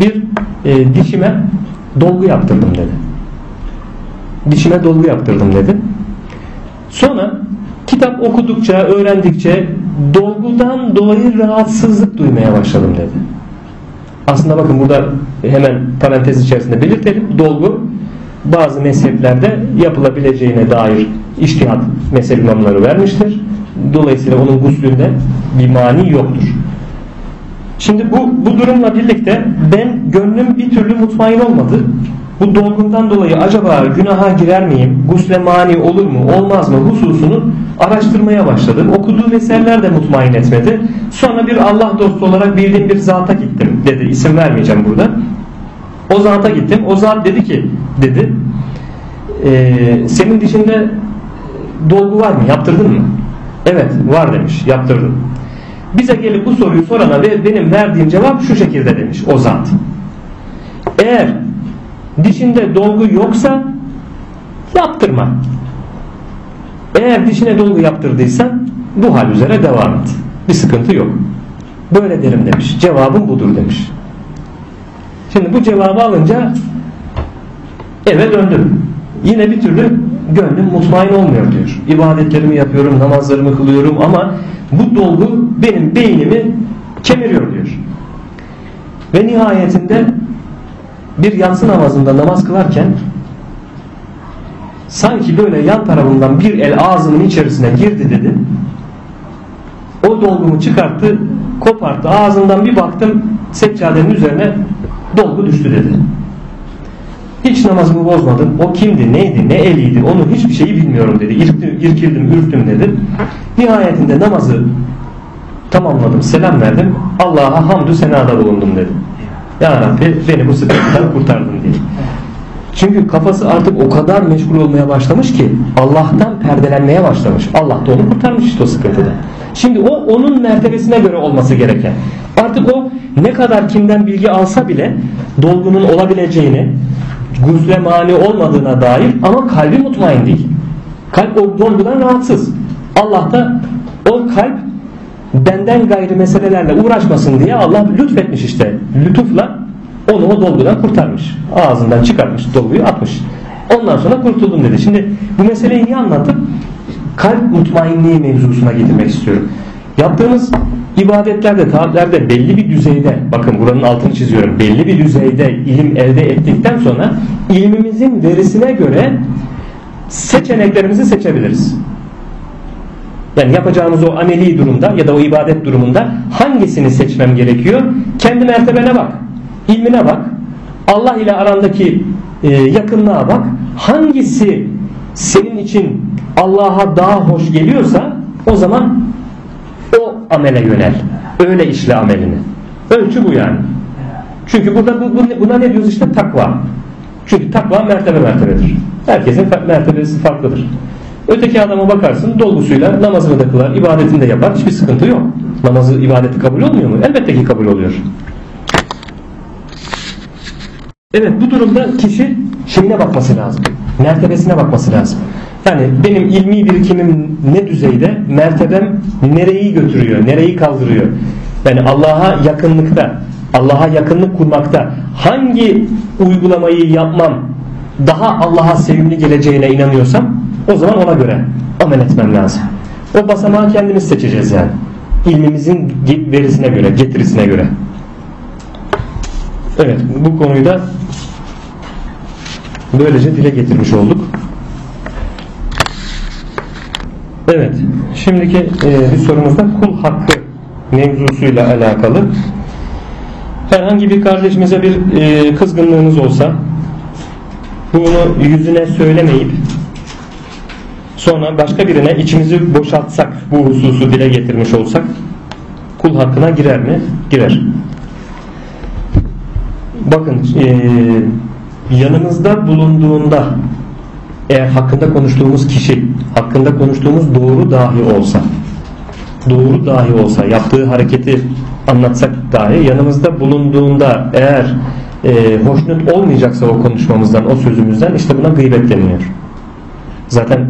bir e, dişime dolgu yaptırdım dedi. Dişime dolgu yaptırdım dedi. Sonra kitap okudukça, öğrendikçe dolgudan dolayı rahatsızlık duymaya başladım dedi. Aslında bakın burada hemen parantez içerisinde belirtelim. Dolgu bazı mezheplerde yapılabileceğine dair iştihat mezhep imamları vermiştir. Dolayısıyla onun guslünde bir mani yoktur. Şimdi bu, bu durumla birlikte ben gönlüm bir türlü mutmain olmadı. Bu dolgundan dolayı acaba günaha girer miyim? Gusle mani olur mu? Olmaz mı? Hususunu araştırmaya başladım. Okuduğum eserler de mutmain etmedi. Sonra bir Allah dostu olarak bildiğim bir zata gittim dedi. İsim vermeyeceğim burada. O zata gittim. O zat dedi ki dedi e, senin dişinde dolgu var mı? Yaptırdın mı? Evet var demiş. Yaptırdım. Bize gelip bu soruyu sorana ve benim verdiğim cevap şu şekilde demiş o zat. Eğer dişinde dolgu yoksa yaptırma. Eğer dişine dolgu yaptırdıysan bu hal üzere devam et. Bir sıkıntı yok. Böyle derim demiş. Cevabım budur demiş. Şimdi bu cevabı alınca eve döndüm. Yine bir türlü gönlüm mutmain olmuyor diyor. İbadetlerimi yapıyorum, namazlarımı kılıyorum ama bu dolgu benim beynimi kemiriyor diyor. Ve nihayetinde bir yatsı namazında namaz kılarken sanki böyle yan tarafından bir el ağzımın içerisine girdi dedi. O dolgumu çıkarttı, koparttı. Ağzından bir baktım seccadenin üzerine dolgu düştü dedi. Hiç namazımı bozmadım. O kimdi, neydi, ne eliydi onu hiçbir şeyi bilmiyorum dedi. İrktim, irkildim, ürktüm dedi. Nihayetinde namazı tamamladım, selam verdim. Allah'a hamdü senada bulundum dedi. Ya Rabbi beni bu sıkıntıdan kurtardın diye. Çünkü kafası artık o kadar meşgul olmaya başlamış ki Allah'tan perdelenmeye başlamış. Allah da onu kurtarmış işte o sıkıntıdan. Şimdi o onun mertebesine göre olması gereken. Artık o ne kadar kimden bilgi alsa bile dolgunun olabileceğini, gusle mani olmadığına dair ama kalbi mutmain değil. Kalp o dolgudan rahatsız. Allah da o kalp benden gayrı meselelerle uğraşmasın diye Allah lütfetmiş işte. Lütufla onu o dolgudan kurtarmış. Ağzından çıkartmış, dolguyu atmış. Ondan sonra kurtuldum dedi. Şimdi bu meseleyi niye anlattım? Kalp mutmainliği mevzusuna getirmek istiyorum. Yaptığımız ibadetlerde, taatlerde belli bir düzeyde, bakın buranın altını çiziyorum, belli bir düzeyde ilim elde ettikten sonra ilmimizin verisine göre seçeneklerimizi seçebiliriz. Yani yapacağımız o ameli durumda ya da o ibadet durumunda hangisini seçmem gerekiyor? Kendi mertebene bak, ilmine bak, Allah ile arandaki e, yakınlığa bak. Hangisi senin için Allah'a daha hoş geliyorsa o zaman o amele yönel. Öyle işle amelini. Ölçü bu yani. Çünkü burada bu, bu, buna ne diyoruz işte takva. Çünkü takva mertebe mertebedir. Herkesin mertebesi farklıdır. Öteki adama bakarsın dolgusuyla namazını da kılar, ibadetini de yapar. Hiçbir sıkıntı yok. Namazı, ibadeti kabul olmuyor mu? Elbette ki kabul oluyor. Evet bu durumda kişi şeyine bakması lazım. Mertebesine bakması lazım. Yani benim ilmi birikimim ne düzeyde, mertebem nereyi götürüyor, nereyi kaldırıyor. Yani Allah'a yakınlıkta, Allah'a yakınlık kurmakta hangi uygulamayı yapmam daha Allah'a sevimli geleceğine inanıyorsam o zaman ona göre amel etmem lazım. O basamağı kendimiz seçeceğiz yani. İlmimizin verisine göre, getirisine göre. Evet bu konuyu da böylece dile getirmiş olduk. Evet şimdiki e, bir sorumuzda kul hakkı mevzusuyla alakalı. Herhangi bir kardeşimize bir e, kızgınlığınız olsa bunu yüzüne söylemeyip sonra başka birine içimizi boşaltsak bu hususu dile getirmiş olsak kul hakkına girer mi? Girer. Bakın eee, yanımızda bulunduğunda eğer hakkında konuştuğumuz kişi hakkında konuştuğumuz doğru dahi olsa doğru dahi olsa yaptığı hareketi anlatsak dahi yanımızda bulunduğunda eğer e, hoşnut olmayacaksa o konuşmamızdan o sözümüzden işte buna gıybet deniyor. Zaten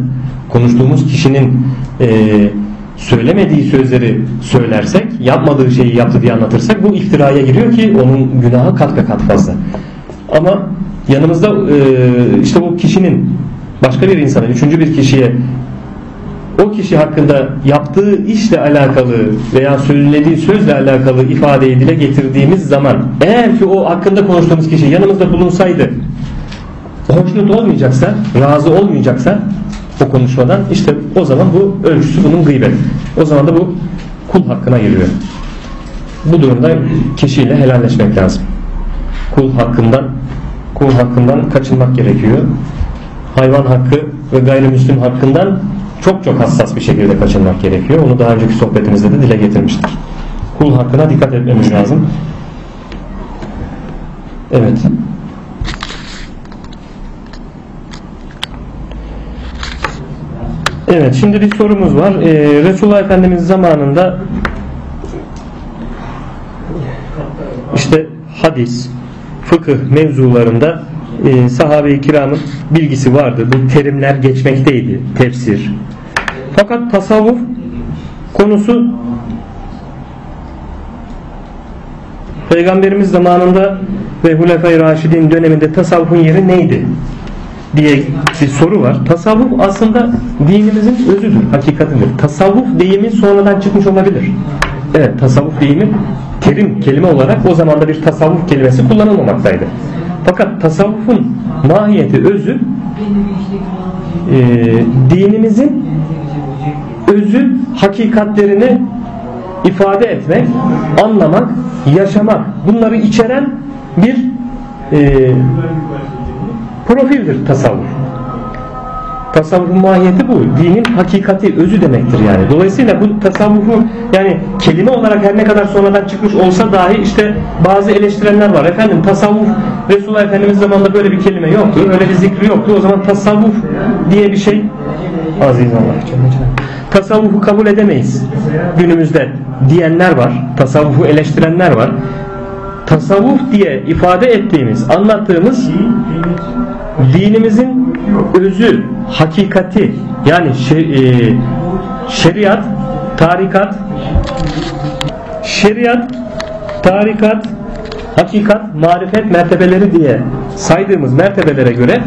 konuştuğumuz kişinin e, söylemediği sözleri söylersek yapmadığı şeyi yaptı diye anlatırsak bu iftiraya giriyor ki onun günahı kat be kat fazla. Ama yanımızda e, işte o kişinin başka bir insana, üçüncü bir kişiye o kişi hakkında yaptığı işle alakalı veya söylediği sözle alakalı ifadeyi dile getirdiğimiz zaman eğer ki o hakkında konuştuğumuz kişi yanımızda bulunsaydı hoşnut olmayacaksa, razı olmayacaksa o konuşmadan işte o zaman bu ölçüsü bunun gıybet. O zaman da bu kul hakkına giriyor. Bu durumda kişiyle helalleşmek lazım. Kul hakkından kul hakkından kaçınmak gerekiyor. Hayvan hakkı ve gayrimüslim hakkından çok çok hassas bir şekilde kaçınmak gerekiyor. Onu daha önceki sohbetimizde de dile getirmiştik. Kul hakkına dikkat etmemiz lazım. Evet. Evet şimdi bir sorumuz var. Ee, Resulullah Efendimiz zamanında işte hadis, fıkıh mevzularında e, sahabe-i kiramın bilgisi vardı. Bu terimler geçmekteydi. Tefsir. Fakat tasavvuf konusu Peygamberimiz zamanında ve Hulefai Raşidin döneminde tasavvufun yeri neydi? Diye bir soru var. Tasavvuf aslında dinimizin özüdür, hakikatidir. Tasavvuf deyimi sonradan çıkmış olabilir. Evet, tasavvuf deyimi terim, kelime olarak o zamanda bir tasavvuf kelimesi kullanılmamaktaydı. Fakat tasavvufun mahiyeti, özü e, dinimizin özü hakikatlerini ifade etmek, anlamak, yaşamak bunları içeren bir e, profildir tasavvuf. Tasavvufun mahiyeti bu. Dinin hakikati, özü demektir yani. Dolayısıyla bu tasavvufu yani kelime olarak her ne kadar sonradan çıkmış olsa dahi işte bazı eleştirenler var. Efendim tasavvuf Resulullah Efendimiz zamanında böyle bir kelime yoktu. Öyle bir zikri yoktu. O zaman tasavvuf diye bir şey aziz Allah tasavvufu kabul edemeyiz günümüzde diyenler var. Tasavvufu eleştirenler var. Tasavvuf diye ifade ettiğimiz, anlattığımız dinimizin özü, hakikati yani e, şeriat, tarikat, şeriat, tarikat, hakikat, marifet mertebeleri diye saydığımız mertebelere göre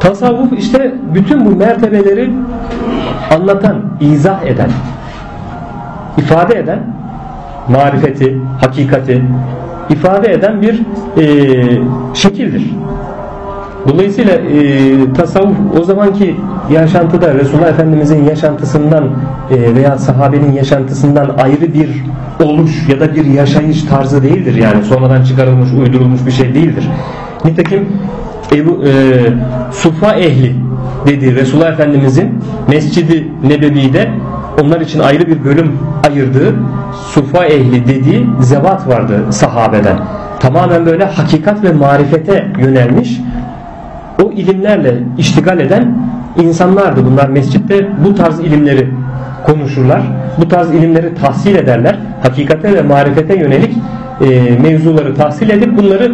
tasavvuf işte bütün bu mertebeleri anlatan, izah eden, ifade eden marifeti, hakikati ifade eden bir e, şekildir. Dolayısıyla e, tasavvuf o zamanki yaşantıda Resulullah Efendimizin yaşantısından e, veya sahabenin yaşantısından ayrı bir oluş ya da bir yaşayış tarzı değildir. Yani sonradan çıkarılmış, uydurulmuş bir şey değildir. Nitekim Ebu, e, Sufa ehli dediği Resulullah Efendimizin Mescidi Nebevi'de onlar için ayrı bir bölüm ayırdığı Sufa ehli dediği zevat vardı sahabeden. Tamamen böyle hakikat ve marifete yönelmiş o ilimlerle iştigal eden insanlardı. Bunlar mescitte bu tarz ilimleri konuşurlar. Bu tarz ilimleri tahsil ederler. Hakikate ve marifete yönelik e, mevzuları tahsil edip bunları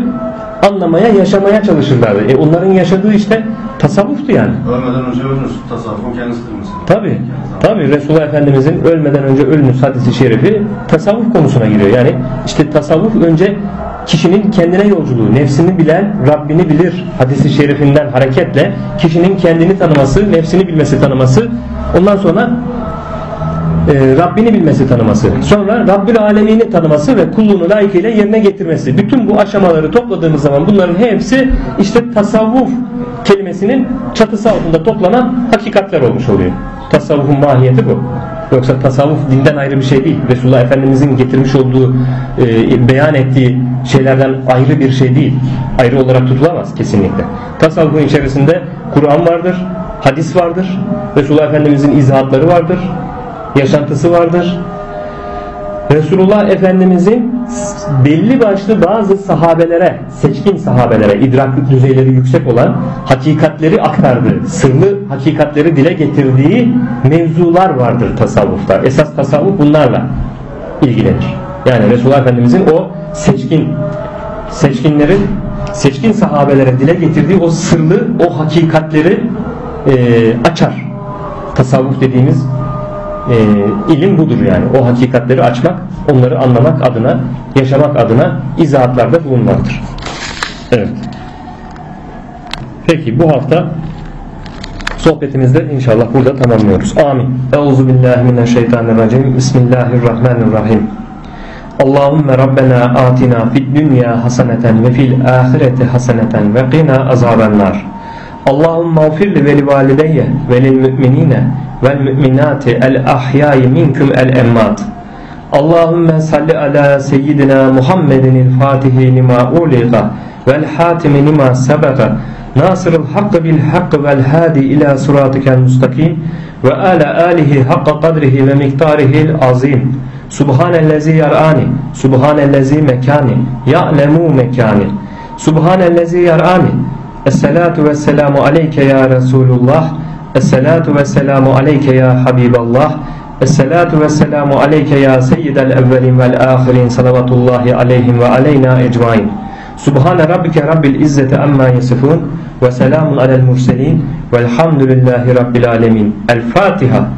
anlamaya, yaşamaya çalışırlardı. E, onların yaşadığı işte tasavvuftu yani. Ölmeden önce ölürüz. Tasavvufun kendisidir mesela. Tabi. Tabi Resulullah Efendimizin ölmeden önce ölünüz hadisi şerifi tasavvuf konusuna giriyor. Yani işte tasavvuf önce kişinin kendine yolculuğu, nefsini bilen Rabbini bilir hadisi şerifinden hareketle kişinin kendini tanıması, nefsini bilmesi tanıması ondan sonra e, Rabbini bilmesi tanıması. Sonra Rabbül Alemini tanıması ve kulluğunu layıkıyla yerine getirmesi. Bütün bu aşamaları topladığımız zaman bunların hepsi işte tasavvuf kelimesinin çatısı altında toplanan hakikatler olmuş oluyor. Tasavvufun mahiyeti bu. Yoksa tasavvuf dinden ayrı bir şey değil. Resulullah Efendimizin getirmiş olduğu, e, beyan ettiği şeylerden ayrı bir şey değil. Ayrı olarak tutulamaz kesinlikle. Tasavvufun içerisinde Kur'an vardır, hadis vardır, Resulullah Efendimizin izahatları vardır, yaşantısı vardır. Resulullah Efendimizin belli başlı bazı sahabelere, seçkin sahabelere, idrak düzeyleri yüksek olan hakikatleri aktardığı, sırlı hakikatleri dile getirdiği mevzular vardır tasavvufta. Esas tasavvuf bunlarla ilgilenir. Yani Resulullah Efendimizin o seçkin seçkinlerin seçkin sahabelere dile getirdiği o sırlı, o hakikatleri e, açar. Tasavvuf dediğimiz e, ilim budur yani. O hakikatleri açmak, onları anlamak adına, yaşamak adına izahatlarda bulunmaktır. Evet. Peki bu hafta sohbetimizde inşallah burada tamamlıyoruz. Amin. Euzu billahi mineşşeytanirracim. Bismillahirrahmanirrahim. Allahümme Rabbena atina fid dünya haseneten ve fil ahireti haseneten ve qina azabennar. Allahümme ufir li veli valideyye ve lil müminine vel müminati el ahyai minkum el emmat. Allahümme salli ala seyyidina Muhammedin el fatihi lima uliqa vel hatimi lima sebega nasırıl hakkı bil hakkı vel hadi ila suratikel mustakim ve ala alihi hakka kadrihi ve miktarihil azim. Subhanellezi yar'ani, Subhanellezi mekani, ya'lemu mekani. Subhanellezi yar'ani. Esselatu ve selamu aleyke ya Resulullah. Esselatu ve selamu aleyke ya Habiballah. Esselatu ve selamu aleyke ya seyyidel evvelin vel ahirin salavatullahi aleyhim ve aleyna ecmain. Subhane rabbike rabbil izzeti amma yasifun ve selamun alel murselin velhamdülillahi rabbil alemin. El Fatiha.